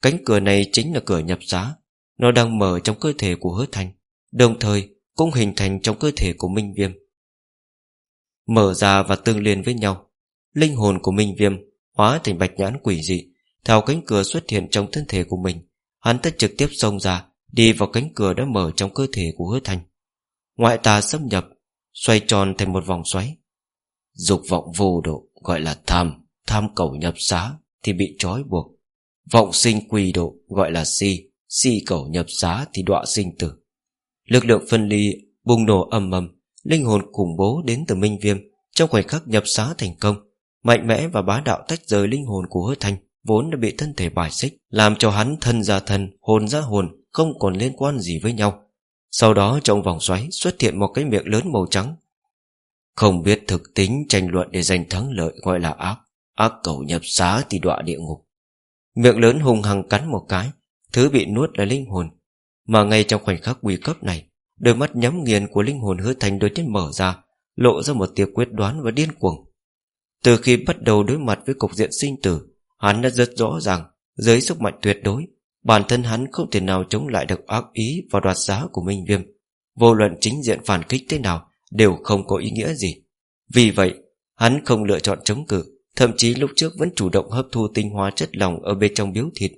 Cánh cửa này chính là cửa nhập giá, nó đang mở trong cơ thể của hứa thanh, đồng thời cũng hình thành trong cơ thể của Minh Viêm. Mở ra và tương liên với nhau. Linh hồn của Minh Viêm Hóa thành bạch nhãn quỷ dị, Theo cánh cửa xuất hiện trong thân thể của mình. Hắn ta trực tiếp xông ra, Đi vào cánh cửa đã mở trong cơ thể của hứa thanh. Ngoại tà xâm nhập, Xoay tròn thành một vòng xoáy. Dục vọng vô độ, Gọi là tham Tham cầu nhập xá, Thì bị trói buộc. Vọng sinh quỳ độ, Gọi là si Si cầu nhập xá thì đọa sinh tử. Lực lượng phân ly Bùng nổ âm âm Linh hồn khủng bố đến từ Minh Viêm Trong khoảnh khắc nhập xá thành công Mạnh mẽ và bá đạo tách rời linh hồn của hứa thanh Vốn đã bị thân thể bài xích Làm cho hắn thân ra thân, hồn ra hồn Không còn liên quan gì với nhau. Sau đó trong vòng xoáy xuất hiện một cái miệng lớn màu trắng. Không biết thực tính tranh luận để giành thắng lợi gọi là ác Ác cầu nhập xá thì đọa địa ngục. Miệng lớn hùng hằng cắn một cái Thứ bị nuốt là linh hồn. Mà ngay trong khoảnh khắc nguy cấp này Đôi mắt nhắm nghiền của linh hồn hứa thành đôi nhiên mở ra, Lộ ra một tia quyết đoán và điên cuồng. Từ khi bắt đầu đối mặt với cục diện sinh tử, Hắn đã rất rõ ràng, Dưới sức mạnh tuyệt đối, Bản thân hắn không thể nào chống lại được ác ý Và đoạt giá của Minh Viêm. Vô luận chính diện phản kích thế nào, Đều không có ý nghĩa gì. Vì vậy, hắn không lựa chọn chống cự, Thậm chí lúc trước vẫn chủ động hấp thu tinh hoa chất lỏng Ở bên trong biếu thịt,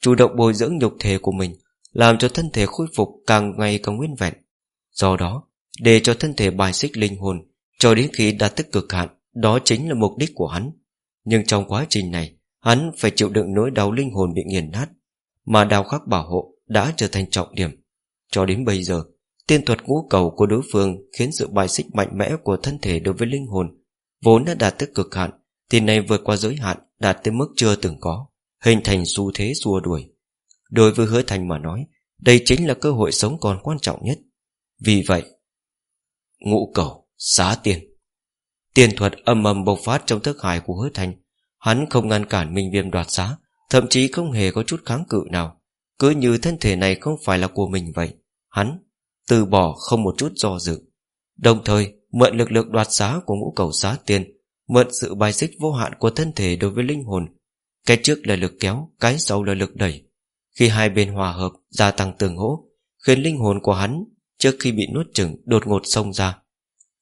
Chủ động bồi dưỡng nhục thể của mình, Làm cho thân thể khôi phục càng ngày càng nguyên vẹn. Do đó, để cho thân thể bài xích linh hồn cho đến khi đạt tới cực hạn, đó chính là mục đích của hắn. Nhưng trong quá trình này, hắn phải chịu đựng nỗi đau linh hồn bị nghiền nát, mà đào khắc bảo hộ đã trở thành trọng điểm. Cho đến bây giờ, tiên thuật ngũ cầu của đối phương khiến sự bài xích mạnh mẽ của thân thể đối với linh hồn vốn đã đạt tới cực hạn, thì nay vượt qua giới hạn đạt tới mức chưa từng có, hình thành xu thế xua đuổi. Đối với hứa thành mà nói, đây chính là cơ hội sống còn quan trọng nhất. Vì vậy Ngũ cầu, xá tiền Tiền thuật âm âm bộc phát trong thức hải của hứa thành. Hắn không ngăn cản Minh Viêm đoạt xá Thậm chí không hề có chút kháng cự nào. Cứ như thân thể này không phải là của mình vậy Hắn từ bỏ không một chút do dự. Đồng thời mượn lực lượng đoạt xá của ngũ cầu xá tiền Mượn sự bài xích vô hạn của thân thể đối với linh hồn. Cái trước là lực kéo Cái sau là lực đẩy. Khi hai bên hòa hợp gia tăng tường hỗ Khiến linh hồn của hắn Trước khi bị nuốt chừng đột ngột xông ra.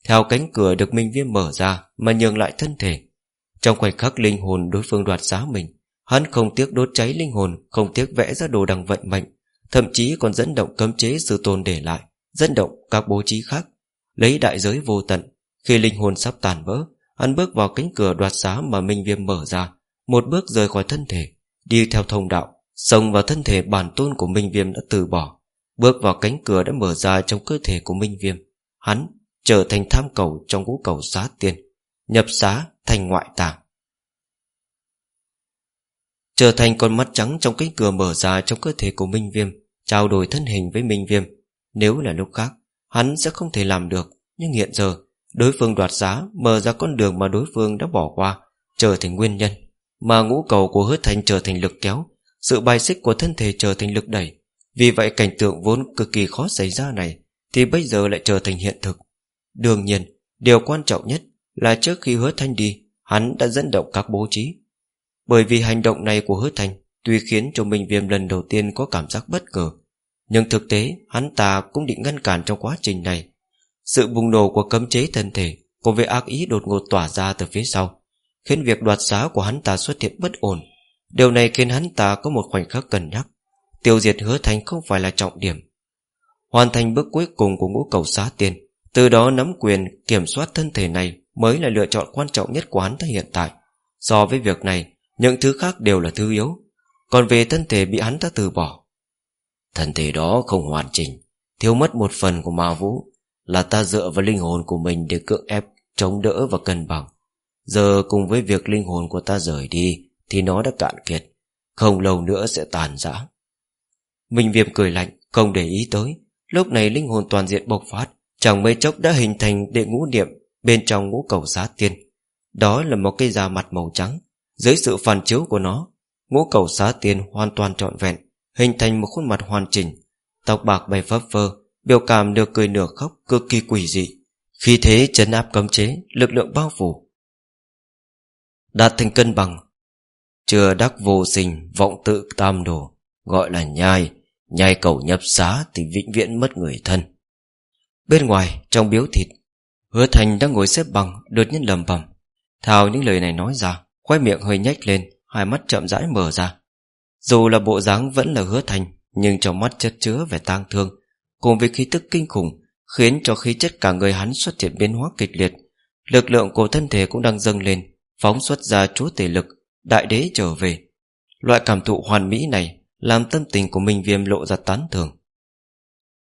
Theo cánh cửa được Minh Viêm mở ra Mà nhường lại thân thể. Trong khoảnh khắc linh hồn đối phương đoạt giá mình, Hắn không tiếc đốt cháy linh hồn, Không tiếc vẽ ra đồ đằng vận mệnh, Thậm chí còn dẫn động cấm chế sư tôn để lại, Dẫn động các bố trí khác. Lấy đại giới vô tận, Khi linh hồn sắp tàn vỡ, Hắn bước vào cánh cửa đoạt giá mà Minh Viêm mở ra, Một bước rời khỏi thân thể, Đi theo thông đạo, Xông vào thân thể bản tôn của Minh Viêm đã từ bỏ. Bước vào cánh cửa đã mở ra trong cơ thể của Minh Viêm. Hắn trở thành tham cầu trong ngũ cầu xá tiên, Nhập xá thành ngoại tàng Trở thành con mắt trắng trong cánh cửa mở ra trong cơ thể của Minh Viêm, Trao đổi thân hình với Minh Viêm. Nếu là lúc khác, Hắn sẽ không thể làm được, Nhưng hiện giờ, Đối phương đoạt giá Mở ra con đường mà đối phương đã bỏ qua, Trở thành nguyên nhân. Mà ngũ cầu của hứa thành trở thành lực kéo, Sự bài xích của thân thể trở thành lực đẩy vì vậy cảnh tượng vốn cực kỳ khó xảy ra này Thì bây giờ lại trở thành hiện thực. Đương nhiên, Điều quan trọng nhất là trước khi hứa thanh đi, Hắn đã dẫn động các bố trí. Bởi vì hành động này của hứa thanh Tuy khiến cho Minh Viêm lần đầu tiên có cảm giác bất ngờ, Nhưng thực tế hắn ta cũng định ngăn cản trong quá trình này. Sự bùng nổ của cấm chế thân thể Cùng với ác ý đột ngột tỏa ra từ phía sau, Khiến việc đoạt giá của hắn ta xuất hiện bất ổn. Điều này khiến hắn ta có một khoảnh khắc cân nhắc. Tiêu diệt hứa thành không phải là trọng điểm. Hoàn thành bước cuối cùng của ngũ cầu xá tiên Từ đó nắm quyền kiểm soát thân thể này Mới là lựa chọn quan trọng nhất của hắn ta hiện tại. So với việc này, Những thứ khác đều là thứ yếu. Còn về thân thể bị hắn ta từ bỏ. Thân thể đó không hoàn chỉnh, Thiếu mất một phần của ma vũ, Là ta dựa vào linh hồn của mình Để cưỡng ép, chống đỡ và cân bằng. Giờ cùng với việc linh hồn của ta rời đi, Thì nó đã cạn kiệt, Không lâu nữa sẽ tàn giã Minh viêm cười lạnh, Không để ý tới. Lúc này linh hồn toàn diện bộc phát, Chẳng mấy chốc đã hình thành đệ ngũ niệm Bên trong ngũ cầu xá tiên. Đó là một cây da mặt màu trắng. Dưới sự phản chiếu của nó, Ngũ cầu xá tiên hoàn toàn trọn vẹn, Hình thành một khuôn mặt hoàn chỉnh. Tóc bạc bay phấp phơ, Biểu cảm nửa cười nửa khóc, cực kỳ quỷ dị. Khi thế chấn áp cấm chế, Lực lượng bao phủ. Đạt thành cân bằng. Chưa đắc vô sinh, Vọng tự tam đồ. Gọi là nhai. Nhai cầu nhập xá thì vĩnh viễn mất người thân. Bên ngoài, trong biếu thịt, Hứa thành đang ngồi xếp bằng, Đột nhiên lầm bầm. Thảo những lời này nói ra Khoai miệng hơi nhếch lên, Hai mắt chậm rãi mở ra. Dù là bộ dáng vẫn là hứa thành, Nhưng trong mắt chất chứa vẻ tang thương, Cùng với khí tức kinh khủng, Khiến cho khí chất cả người hắn xuất hiện biến hóa kịch liệt. Lực lượng của thân thể cũng đang dâng lên, Phóng xuất ra chúa tể lực, Đại đế trở về. Loại cảm thụ hoàn mỹ này làm tâm tình của mình viêm lộ ra tán thường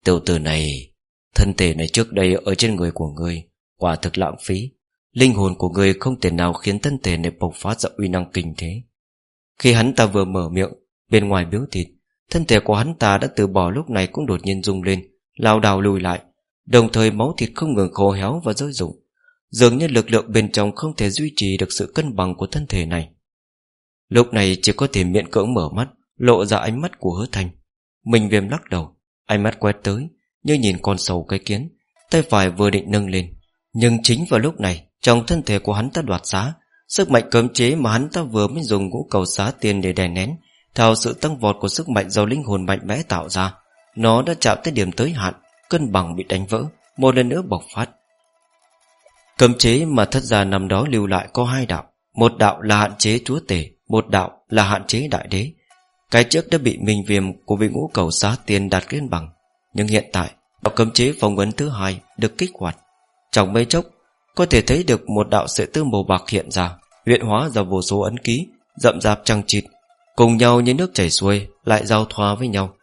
Tiểu tử này, Thân thể này trước đây ở trên người của ngươi, Quả thực lãng phí. Linh hồn của người không thể nào khiến thân thể này bộc phát ra uy năng kinh thế. Khi hắn ta vừa mở miệng, Bên ngoài biếu thịt, Thân thể của hắn ta đã từ bỏ lúc này cũng đột nhiên rung lên, lao đào lùi lại. Đồng thời máu thịt không ngừng khô héo và rơi rụng. Dường như lực lượng bên trong không thể duy trì được sự cân bằng của thân thể này. Lúc này chỉ có thể miệng cưỡng mở mắt. Lộ ra ánh mắt của hứa thành. Mình viêm lắc đầu, Ánh mắt quét tới, Như nhìn con sầu cái kiến, Tay phải vừa định nâng lên. Nhưng chính vào lúc này, Trong thân thể của hắn ta đoạt giá Sức mạnh cấm chế mà hắn ta vừa mới dùng ngũ cầu xá tiền để đè nén, Theo sự tăng vọt của sức mạnh do linh hồn mạnh mẽ tạo ra, Nó đã chạm tới điểm tới hạn, Cân bằng bị đánh vỡ, Một lần nữa bộc phát. Cấm chế mà thất gia năm đó lưu lại có hai đạo, Một đạo là hạn chế chúa tể, Một đạo là hạn chế đại đế. Cái trước đã bị minh viêm của vị ngũ cầu xá tiền đạt cân bằng. Nhưng hiện tại Đạo cấm chế phong ấn thứ hai được kích hoạt. Trong mấy chốc, Có thể thấy được một đạo sợi tư màu bạc hiện ra Huyện hóa ra vô số ấn ký, Rậm rạp trăng chịt Cùng nhau như nước chảy xuôi, Lại giao thoa với nhau.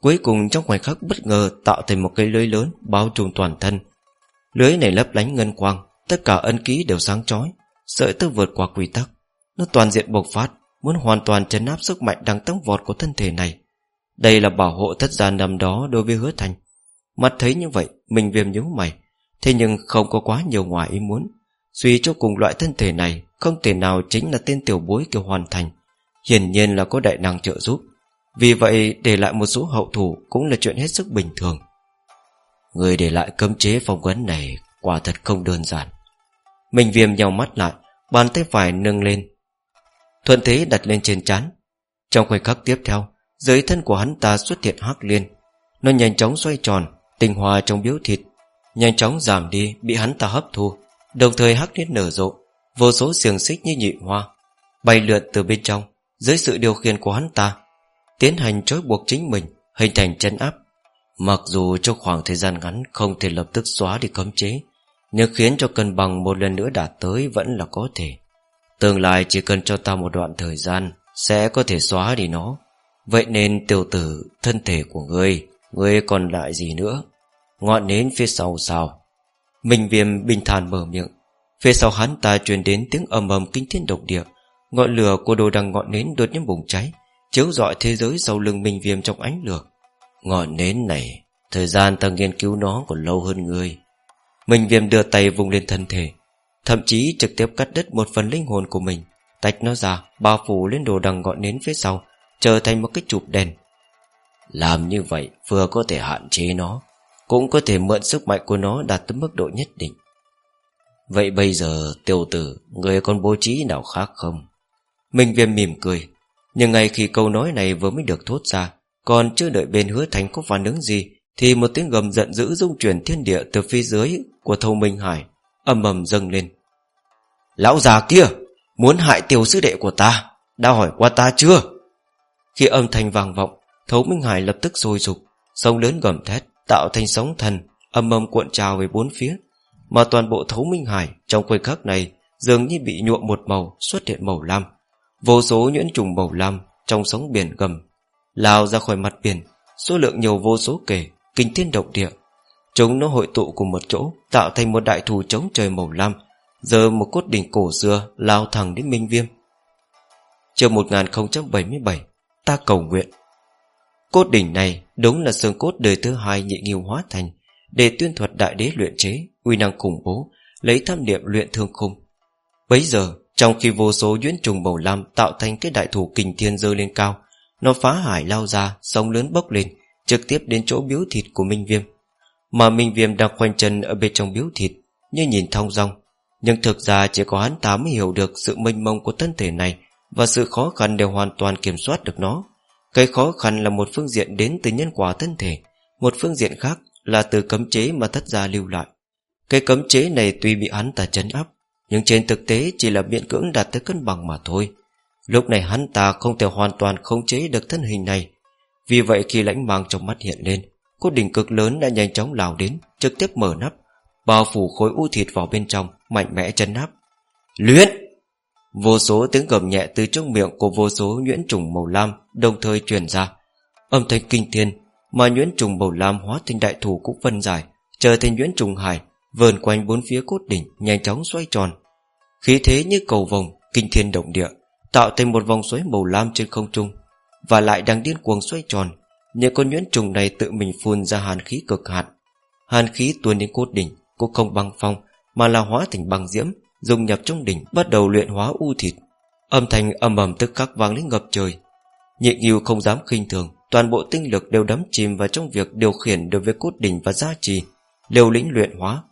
Cuối cùng, trong khoảnh khắc bất ngờ Tạo thành một cây lưới lớn bao trùm toàn thân. Lưới này lấp lánh ngân quang, Tất cả ấn ký đều sáng chói, Sợi tư vượt qua quy tắc. Nó toàn diện bộc phát Muốn hoàn toàn chấn áp sức mạnh đang tăng vọt của thân thể này. Đây là bảo hộ thất gia nằm đó đối với hứa thành. Mặt thấy như vậy, Mình viêm nhớ mày. Thế nhưng không có quá nhiều ngoài ý muốn. Suy cho cùng loại thân thể này, Không thể nào chính là tên tiểu bối kiểu hoàn thành. Hiển nhiên là có đại năng trợ giúp. Vì vậy, để lại một số hậu thủ Cũng là chuyện hết sức bình thường. Người để lại cấm chế phong quấn này Quả thật không đơn giản. Mình viêm nhau mắt lại, Bàn tay phải nâng lên Thuận thế đặt lên trên chán Trong khoảnh khắc tiếp theo, Dưới thân của hắn ta xuất hiện hắc liên. Nó nhanh chóng xoay tròn, Tinh hoa trong biếu thịt. Nhanh chóng giảm đi, bị hắn ta hấp thu. Đồng thời hắc liên nở rộ, Vô số xiềng xích như nhị hoa, Bay lượn từ bên trong, Dưới sự điều khiển của hắn ta, Tiến hành trói buộc chính mình, Hình thành chân áp. Mặc dù trong khoảng thời gian ngắn Không thể lập tức xóa đi cấm chế, Nhưng khiến cho cân bằng một lần nữa đạt tới Vẫn là có thể. Tương lai chỉ cần cho ta một đoạn thời gian, Sẽ có thể xóa đi nó. Vậy nên, tiểu tử, Thân thể của ngươi Ngươi còn lại gì nữa? Ngọn nến phía sau sao? Minh viêm bình thản mở miệng. Phía sau hắn ta truyền đến tiếng ầm ầm kinh thiên độc địa. Ngọn lửa của đồ đằng ngọn nến đột nhiên bùng cháy, Chiếu rọi thế giới sau lưng Minh viêm trong ánh lửa. Ngọn nến này, Thời gian ta nghiên cứu nó còn lâu hơn ngươi. Minh viêm đưa tay vùng lên thân thể. Thậm chí trực tiếp cắt đứt một phần linh hồn của mình. Tách nó ra, Bao phủ lên đồ đằng ngọn nến phía sau, Trở thành một cái chụp đèn. Làm như vậy vừa có thể hạn chế nó, Cũng có thể mượn sức mạnh của nó Đạt tới mức độ nhất định. Vậy bây giờ tiêu tử, Người còn bố trí nào khác không? Minh viêm mỉm cười, Nhưng ngay khi câu nói này vừa mới được thốt ra, Còn chưa đợi bên hứa thành có phản ứng gì, Thì một tiếng gầm giận dữ dung chuyển thiên địa Từ phía dưới của thâu Minh Hải. Âm ầm dâng lên. Lão già kia, Muốn hại tiểu sư đệ của ta, Đã hỏi qua ta chưa? Khi âm thanh vang vọng, Thấu Minh Hải lập tức sôi sục Sông lớn gầm thét, Tạo thành sóng thần, Âm âm cuộn trào về bốn phía. Mà toàn bộ thấu Minh Hải Trong quầy khắc này Dường như bị nhuộm một màu, xuất hiện màu lam. Vô số nhuyễn trùng màu lam Trong sóng biển gầm, Lao ra khỏi mặt biển, Số lượng nhiều vô số kể, Kinh thiên động địa. Chúng nó hội tụ cùng một chỗ, Tạo thành một đại thù chống trời màu lam. Giờ một cốt đỉnh cổ xưa Lao thẳng đến Minh Viêm. Trường 1077 Ta cầu nguyện. Cốt đỉnh này đúng là xương cốt đời thứ hai nhị nghiêu hóa thành, Để tuyên thuật đại đế luyện chế, Uy năng khủng bố, Lấy tham niệm luyện thương khung. Bấy giờ, trong khi vô số nhuyễn trùng màu lam Tạo thành cái đại thủ kình thiên dơ lên cao, Nó phá hải lao ra Sông lớn bốc lên, Trực tiếp đến chỗ biếu thịt của Minh Viêm. Mà Minh Viêm đang khoanh chân ở bên trong biếu thịt Như nhìn thong rong, Nhưng thực ra chỉ có hắn ta mới hiểu được Sự mênh mông của thân thể này Và sự khó khăn đều hoàn toàn kiểm soát được nó. Cái khó khăn là một phương diện đến từ nhân quả thân thể Một phương diện khác là từ cấm chế mà thất gia lưu lại. Cái cấm chế này tuy bị hắn ta chấn áp Nhưng trên thực tế chỉ là miễn cưỡng đạt tới cân bằng mà thôi. Lúc này hắn ta không thể hoàn toàn khống chế được thân hình này. Vì vậy khi lãnh mang trong mắt hiện lên Cốt đỉnh cực lớn đã nhanh chóng lao đến, Trực tiếp mở nắp. Bao phủ khối u thịt vào bên trong, Mạnh mẽ chân nắp. Luyện! Vô số tiếng gầm nhẹ từ trong miệng Của vô số nhuyễn trùng màu lam Đồng thời truyền ra. Âm thanh kinh thiên Mà nhuyễn trùng màu lam hóa thành đại thủ cũng phân giải, Trở thành nhuyễn trùng hải Vờn quanh bốn phía cốt đỉnh Nhanh chóng xoay tròn. Khí thế như cầu vồng, Kinh thiên động địa, Tạo thành một vòng xoáy màu lam trên không trung, Và lại đang điên cuồng xoay tròn. Những con nhuyễn trùng này tự mình phun ra hàn khí cực hạn. Hàn khí tuôn đến cốt đỉnh, Cũng không băng phong, Mà là hóa thành băng diễm Dùng nhập trong đỉnh, Bắt đầu luyện hóa u thịt. Âm thanh âm ầm tức khắc vang lên ngập trời. Nhị nghiêu không dám khinh thường, Toàn bộ tinh lực đều đắm chìm vào trong việc điều khiển đối với cốt đỉnh và gia trì, Liều lĩnh luyện hóa.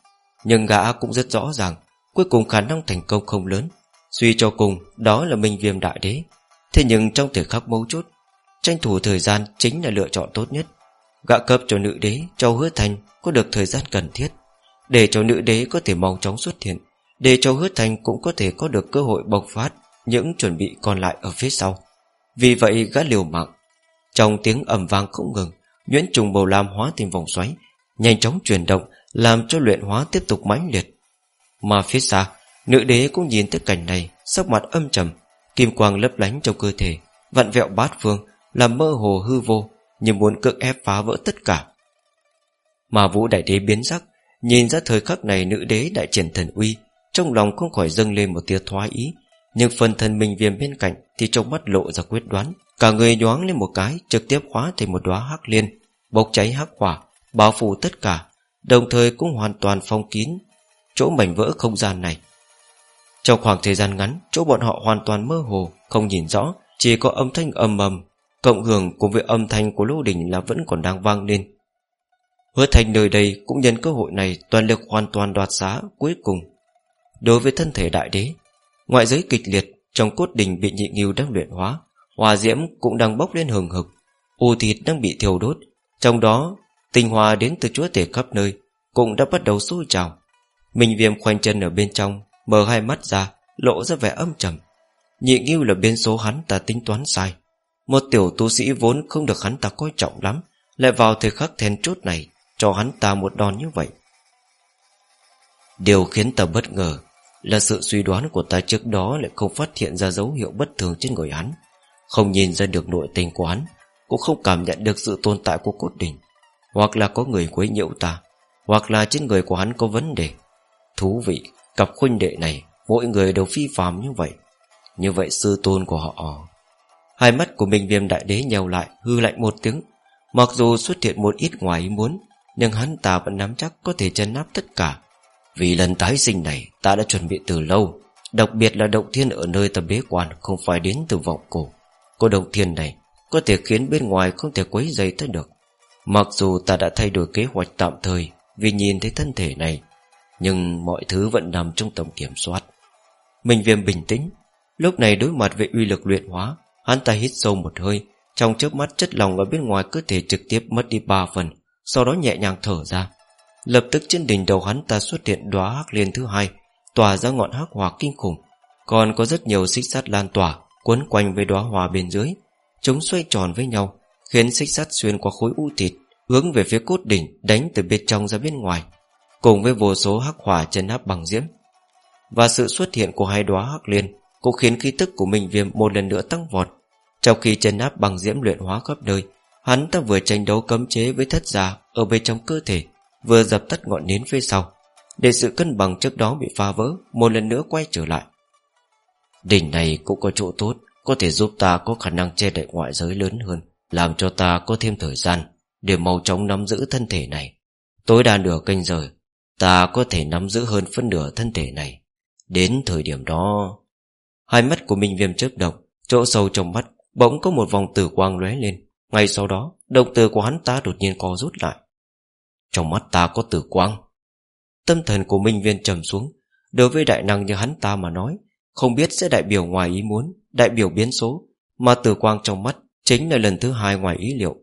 Nhưng gã cũng rất rõ ràng, Cuối cùng khả năng thành công không lớn. Suy cho cùng, đó là minh viêm đại đế. Thế nhưng trong thời khắc mấu chốt Tranh thủ thời gian chính là lựa chọn tốt nhất. Gạ cấp cho nữ đế, Cho hứa thành có được thời gian cần thiết. Để cho nữ đế có thể mau chóng xuất hiện, Để cho hứa thành cũng có thể có được cơ hội bộc phát Những chuẩn bị còn lại ở phía sau. Vì vậy gã liều mạng, Trong tiếng ầm vang không ngừng, Nhuyễn trùng bầu lam hóa thành vòng xoáy, Nhanh chóng chuyển động, Làm cho luyện hóa tiếp tục mãnh liệt. Mà phía xa, Nữ đế cũng nhìn thấy cảnh này, Sắc mặt âm trầm, Kim quang lấp lánh trong cơ thể, Vặn vẹo bát phương làm mơ hồ hư vô, Nhưng muốn cưỡng ép phá vỡ tất cả. Mà vũ đại đế biến sắc, Nhìn ra thời khắc này nữ đế đại triển thần uy, Trong lòng không khỏi dâng lên một tia thoái ý, Nhưng phần thân mình viêm bên cạnh Thì trong mắt lộ ra quyết đoán. Cả người nhoáng lên một cái, Trực tiếp hóa thành một đóa hắc liên, Bốc cháy hắc hỏa, Bao phủ tất cả, Đồng thời cũng hoàn toàn phong kín Chỗ mảnh vỡ không gian này. Trong khoảng thời gian ngắn, Chỗ bọn họ hoàn toàn mơ hồ, Không nhìn rõ, Chỉ có âm thanh ầm ầm Cộng hưởng cùng với âm thanh của lô đỉnh là vẫn còn đang vang lên. Hứa thành nơi đây cũng nhân cơ hội này Toàn lực hoàn toàn đoạt giá cuối cùng. Đối với thân thể đại đế, Ngoại giới kịch liệt Trong cốt đỉnh bị nhị nghiêu đang luyện hóa, Hòa diễm cũng đang bốc lên hừng hực. U thịt đang bị thiêu đốt, Trong đó tinh hoa đến từ chúa tể khắp nơi Cũng đã bắt đầu sôi trào. Minh viêm khoanh chân ở bên trong, Mở hai mắt ra, Lộ ra vẻ âm trầm. Nhị nghiêu là biên số hắn ta tính toán sai. Một tiểu tu sĩ vốn không được hắn ta coi trọng lắm, Lại vào thời khắc then chốt này, Cho hắn ta một đòn như vậy. Điều khiến ta bất ngờ Là sự suy đoán của ta trước đó Lại không phát hiện ra dấu hiệu bất thường trên người hắn. Không nhìn ra được nội tình của hắn, Cũng không cảm nhận được sự tồn tại của cốt đỉnh, Hoặc là có người quấy nhiễu ta, Hoặc là trên người của hắn có vấn đề. Thú vị, Cặp khuynh đệ này, Mỗi người đều phi phàm như vậy. Như vậy sư tôn của họ Hai mắt của mình viêm đại đế nhèo lại, Hư lạnh một tiếng. Mặc dù xuất hiện một ít ngoài ý muốn, Nhưng hắn ta vẫn nắm chắc có thể chân áp tất cả. Vì lần tái sinh này, Ta đã chuẩn bị từ lâu, Đặc biệt là động thiên ở nơi ta bế quan Không phải đến từ vọng cổ. Cô động thiên này, Có thể khiến bên ngoài không thể quấy dày tới được. Mặc dù ta đã thay đổi kế hoạch tạm thời Vì nhìn thấy thân thể này, Nhưng mọi thứ vẫn nằm trong tầm kiểm soát. Minh viêm bình tĩnh, Lúc này đối mặt với uy lực luyện hóa Hắn ta hít sâu một hơi, Trong chớp mắt chất lòng ở bên ngoài cơ thể trực tiếp mất đi ba phần, Sau đó nhẹ nhàng thở ra. Lập tức trên đỉnh đầu hắn ta xuất hiện đóa hắc liên thứ hai, Tỏa ra ngọn hắc hỏa kinh khủng, Còn có rất nhiều xích sắt lan tỏa, Quấn quanh với đóa hòa bên dưới, Chúng xoay tròn với nhau, Khiến xích sắt xuyên qua khối u thịt, Hướng về phía cốt đỉnh, đánh từ bên trong ra bên ngoài, Cùng với vô số hắc hỏa chân áp bằng diễm. Và sự xuất hiện của hai đóa hắc liên cũng khiến khí tức của mình viêm một lần nữa tăng vọt. Trong khi chân áp bằng diễm luyện hóa khắp nơi, Hắn ta vừa tranh đấu cấm chế với thất gia Ở bên trong cơ thể, Vừa dập tắt ngọn nến phía sau, Để sự cân bằng trước đó bị phá vỡ, Một lần nữa quay trở lại. Đỉnh này cũng có chỗ tốt, Có thể giúp ta có khả năng che đậy ngoại giới lớn hơn, Làm cho ta có thêm thời gian Để mau chóng nắm giữ thân thể này. Tối đa nửa canh giờ, Ta có thể nắm giữ hơn phân nửa thân thể này. Đến thời điểm đó Hai mắt của Minh Viêm chớp động, Chỗ sâu trong mắt Bỗng có một vòng tử quang lóe lên. Ngay sau đó, Động từ của hắn ta đột nhiên co rút lại. Trong mắt ta có tử quang. Tâm thần của Minh Viên trầm xuống. Đối với đại năng như hắn ta mà nói, Không biết sẽ đại biểu ngoài ý muốn, Đại biểu biến số, Mà tử quang trong mắt Chính là lần thứ hai ngoài ý liệu.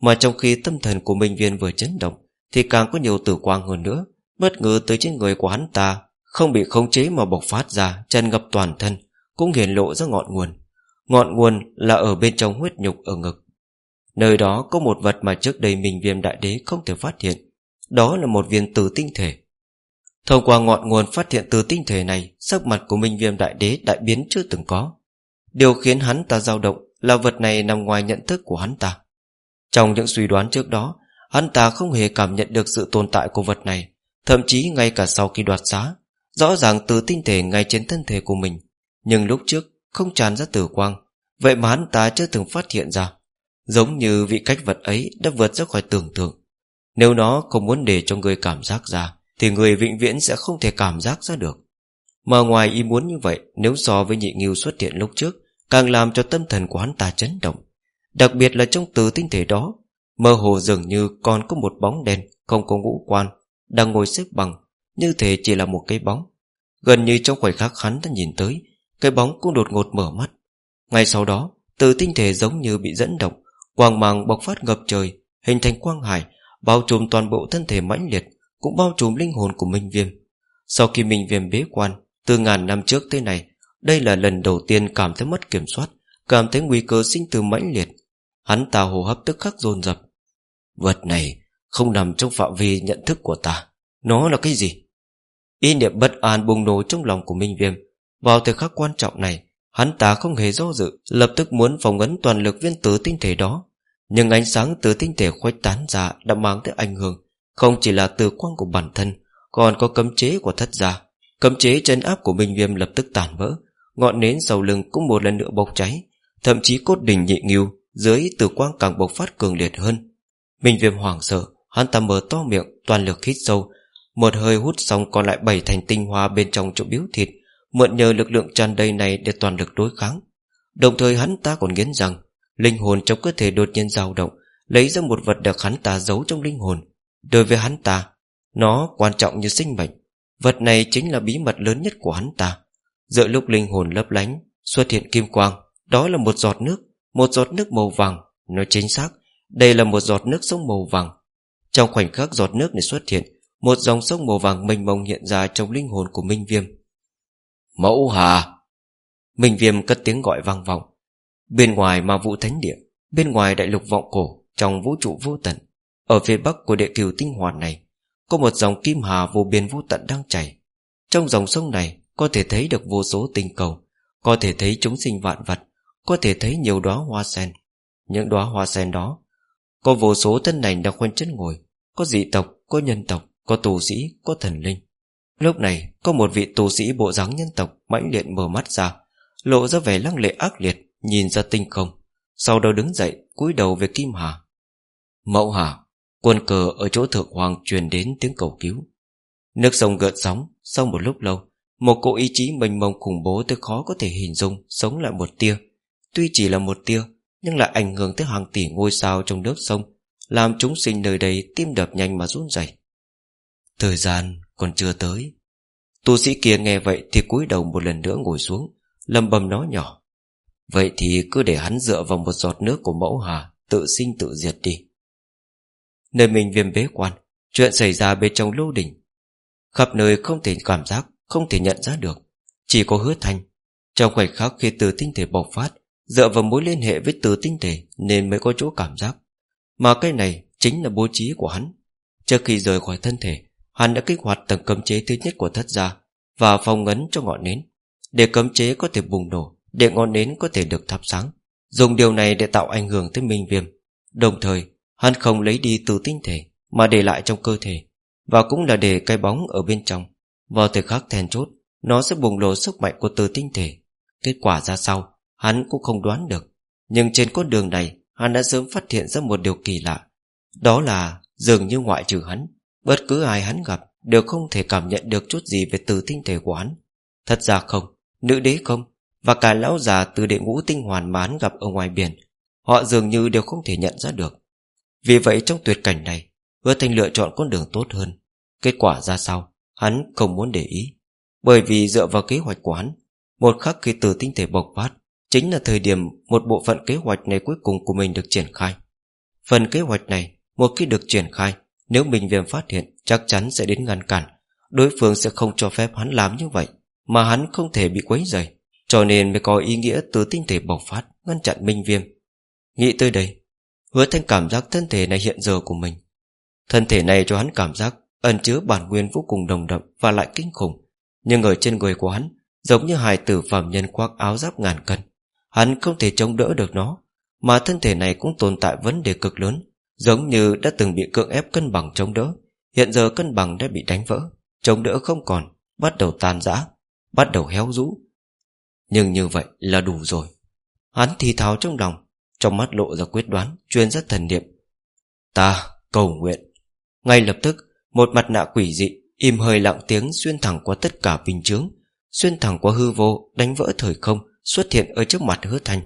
Mà trong khi tâm thần của Minh Viên vừa chấn động, Thì càng có nhiều tử quang hơn nữa, Bất ngờ tới trên người của hắn ta Không bị khống chế mà bộc phát ra Chân ngập toàn thân. Cũng hiển lộ ra ngọn nguồn. Ngọn nguồn là ở bên trong huyết nhục ở ngực. Nơi đó có một vật mà trước đây mình viêm đại đế không thể phát hiện. Đó là một viên từ tinh thể. Thông qua ngọn nguồn phát hiện từ tinh thể này, Sắc mặt của Minh Viêm Đại Đế đại biến chưa từng có. Điều khiến hắn ta dao động Là vật này nằm ngoài nhận thức của hắn ta. Trong những suy đoán trước đó, Hắn ta không hề cảm nhận được sự tồn tại của vật này. Thậm chí ngay cả sau khi đoạt giá Rõ ràng từ tinh thể ngay trên thân thể của mình nhưng lúc trước không tràn ra tử quang, Vậy mà hắn ta chưa từng phát hiện ra. Giống như vị cách vật ấy đã vượt ra khỏi tưởng tượng. Nếu nó không muốn để cho người cảm giác ra, Thì người vĩnh viễn sẽ không thể cảm giác ra được. Mà ngoài ý muốn như vậy, Nếu so với nhị nghiêu xuất hiện lúc trước, Càng làm cho tâm thần của hắn ta chấn động. Đặc biệt là trong từ tinh thể đó, Mơ hồ dường như còn có một bóng đen Không có ngũ quan, Đang ngồi xếp bằng, Như thể chỉ là một cái bóng. Gần như trong khoảnh khắc hắn đã nhìn tới cái bóng cũng đột ngột mở mắt. Ngay sau đó, từ tinh thể giống như bị dẫn động, Quang mang bộc phát ngập trời, Hình thành quang hải, Bao trùm toàn bộ thân thể mãnh liệt, Cũng bao trùm linh hồn của Minh Viêm. Sau khi Minh Viêm bế quan, Từ ngàn năm trước tới này Đây là lần đầu tiên cảm thấy mất kiểm soát, Cảm thấy nguy cơ sinh từ mãnh liệt. Hắn ta hồ hấp tức khắc dồn dập. Vật này không nằm trong phạm vi nhận thức của ta. Nó là cái gì? Ý niệm bất an bùng nổ trong lòng của Minh Viêm. Vào thời khắc quan trọng này, Hắn ta không hề do dự, Lập tức muốn phỏng ấn toàn lực viên tử tinh thể đó. Nhưng ánh sáng từ tinh thể khuếch tán ra Đã mang tới ảnh hưởng, Không chỉ là từ quang của bản thân, Còn có cấm chế của thất gia. Cấm chế chân áp của Minh Viêm lập tức tàn vỡ, Ngọn nến sau lưng cũng một lần nữa bốc cháy, Thậm chí cốt đỉnh nhị nghiêu Dưới từ quang càng bộc phát cường liệt hơn. Minh Viêm hoảng sợ, Hắn ta mở to miệng, toàn lực hít sâu. Một hơi hút xong còn lại bảy thành tinh hoa bên trong chỗ biếu thịt Mượn nhờ lực lượng tràn đầy này để toàn lực đối kháng. Đồng thời hắn ta còn nghiến rằng, Linh hồn trong cơ thể đột nhiên dao động, Lấy ra một vật được hắn ta giấu trong linh hồn. Đối với hắn ta, Nó quan trọng như sinh mệnh. Vật này chính là bí mật lớn nhất của hắn ta. Giữa lúc linh hồn lấp lánh, Xuất hiện kim quang, Đó là một giọt nước, Một giọt nước màu vàng. Nói chính xác, Đây là một giọt nước sông màu vàng. Trong khoảnh khắc giọt nước này xuất hiện, Một dòng sông màu vàng mênh mông hiện ra trong linh hồn của Minh Viêm. Mẫu hà. Minh viêm cất tiếng gọi vang vọng. Bên ngoài ma vũ thánh địa Bên ngoài đại lục vọng cổ Trong vũ trụ vô tận Ở phía bắc của địa cửu tinh hoàn này Có một dòng kim hà vô biên vô tận đang chảy. Trong dòng sông này Có thể thấy được vô số tinh cầu Có thể thấy chúng sinh vạn vật Có thể thấy nhiều đóa hoa sen. Những đóa hoa sen đó Có vô số thân này đang khoanh chân ngồi Có dị tộc, có nhân tộc Có tù sĩ, có thần linh. Lúc này, có một vị tù sĩ bộ dáng nhân tộc mãnh liệt mở mắt ra, Lộ ra vẻ lăng lệ ác liệt, Nhìn ra tinh không, Sau đó đứng dậy, cúi đầu về Kim Hà. Mẫu Hà, Quân cờ ở chỗ thượng hoàng truyền đến tiếng cầu cứu. Nước sông gợn sóng, Sau một lúc lâu, Một cỗ ý chí mênh mông khủng bố tới khó có thể hình dung, Sống lại một tia. Tuy chỉ là một tia, Nhưng lại ảnh hưởng tới hàng tỷ ngôi sao trong nước sông, Làm chúng sinh nơi đây tim đập nhanh mà run rẩy. Thời gian còn chưa tới. Tu sĩ kia nghe vậy thì cúi đầu một lần nữa ngồi xuống Lâm bầm nói nhỏ. Vậy thì cứ để hắn dựa vào một giọt nước của mẫu hà Tự sinh tự diệt đi. Nơi mình viêm bế quan, Chuyện xảy ra bên trong lâu đỉnh. Khắp nơi không thể cảm giác, Không thể nhận ra được. Chỉ có hứa thanh. Trong khoảnh khắc khi từ tinh thể bộc phát, Dựa vào mối liên hệ với từ tinh thể Nên mới có chỗ cảm giác. Mà cái này chính là bố trí của hắn. Trước khi rời khỏi thân thể Hắn đã kích hoạt tầng cấm chế thứ nhất của thất gia Và phong ấn cho ngọn nến. Để cấm chế có thể bùng nổ, Để ngọn nến có thể được thắp sáng, Dùng điều này để tạo ảnh hưởng tới minh viêm. Đồng thời, Hắn không lấy đi từ tinh thể, Mà để lại trong cơ thể, Và cũng là để cái bóng ở bên trong. Vào thời khắc then chốt, Nó sẽ bùng nổ sức mạnh của từ tinh thể. Kết quả ra sao, Hắn cũng không đoán được. Nhưng trên con đường này, Hắn đã sớm phát hiện ra một điều kỳ lạ. Đó là dường như ngoại trừ hắn Bất cứ ai hắn gặp Đều không thể cảm nhận được chút gì về từ tinh thể của hắn. Thật ra không, Nữ đế không, Và cả lão già từ đệ ngũ tinh hoàn mà hắn gặp ở ngoài biển, Họ dường như đều không thể nhận ra được. Vì vậy trong tuyệt cảnh này, Hứa Thanh lựa chọn con đường tốt hơn. Kết quả ra sao, Hắn không muốn để ý. Bởi vì dựa vào kế hoạch của hắn, Một khắc khi từ tinh thể bộc phát, Chính là thời điểm một bộ phận kế hoạch này cuối cùng của mình được triển khai. Phần kế hoạch này, Một khi được triển khai nếu Minh Viêm phát hiện, Chắc chắn sẽ đến ngăn cản. Đối phương sẽ không cho phép hắn làm như vậy, Mà hắn không thể bị quấy rầy. Cho nên mới có ý nghĩa từ tinh thể bộc phát, Ngăn chặn Minh Viêm. Nghĩ tới đây, Hứa thanh cảm giác thân thể này hiện giờ của mình. Thân thể này cho hắn cảm giác Ẩn chứa bản nguyên vô cùng đồng đậm Và lại kinh khủng. Nhưng ở trên người của hắn, Giống như hài tử phàm nhân khoác áo giáp ngàn cân. Hắn không thể chống đỡ được nó, Mà thân thể này cũng tồn tại vấn đề cực lớn. Giống như đã từng bị cưỡng ép cân bằng chống đỡ, Hiện giờ cân bằng đã bị đánh vỡ, Chống đỡ không còn, Bắt đầu tan rã, Bắt đầu héo rũ. Nhưng như vậy là đủ rồi. Hắn thì thào trong lòng, Trong mắt lộ ra quyết đoán, Chuyên rất thần niệm. Ta cầu nguyện. Ngay lập tức, Một mặt nạ quỷ dị, Im hơi lặng tiếng xuyên thẳng qua tất cả bình chướng, Xuyên thẳng qua hư vô, Đánh vỡ thời không, Xuất hiện ở trước mặt hứa thành.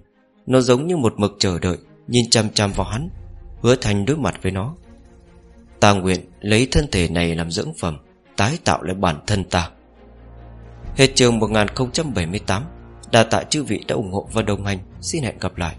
Nó giống như một mực chờ đợi, Nhìn chăm chăm vào hắn Hứa thành đối mặt với nó. Ta nguyện lấy thân thể này làm dưỡng phẩm, Tái tạo lại bản thân ta. Hết trường 1078 Đà tạ chư vị đã ủng hộ và đồng hành. Xin hẹn gặp lại.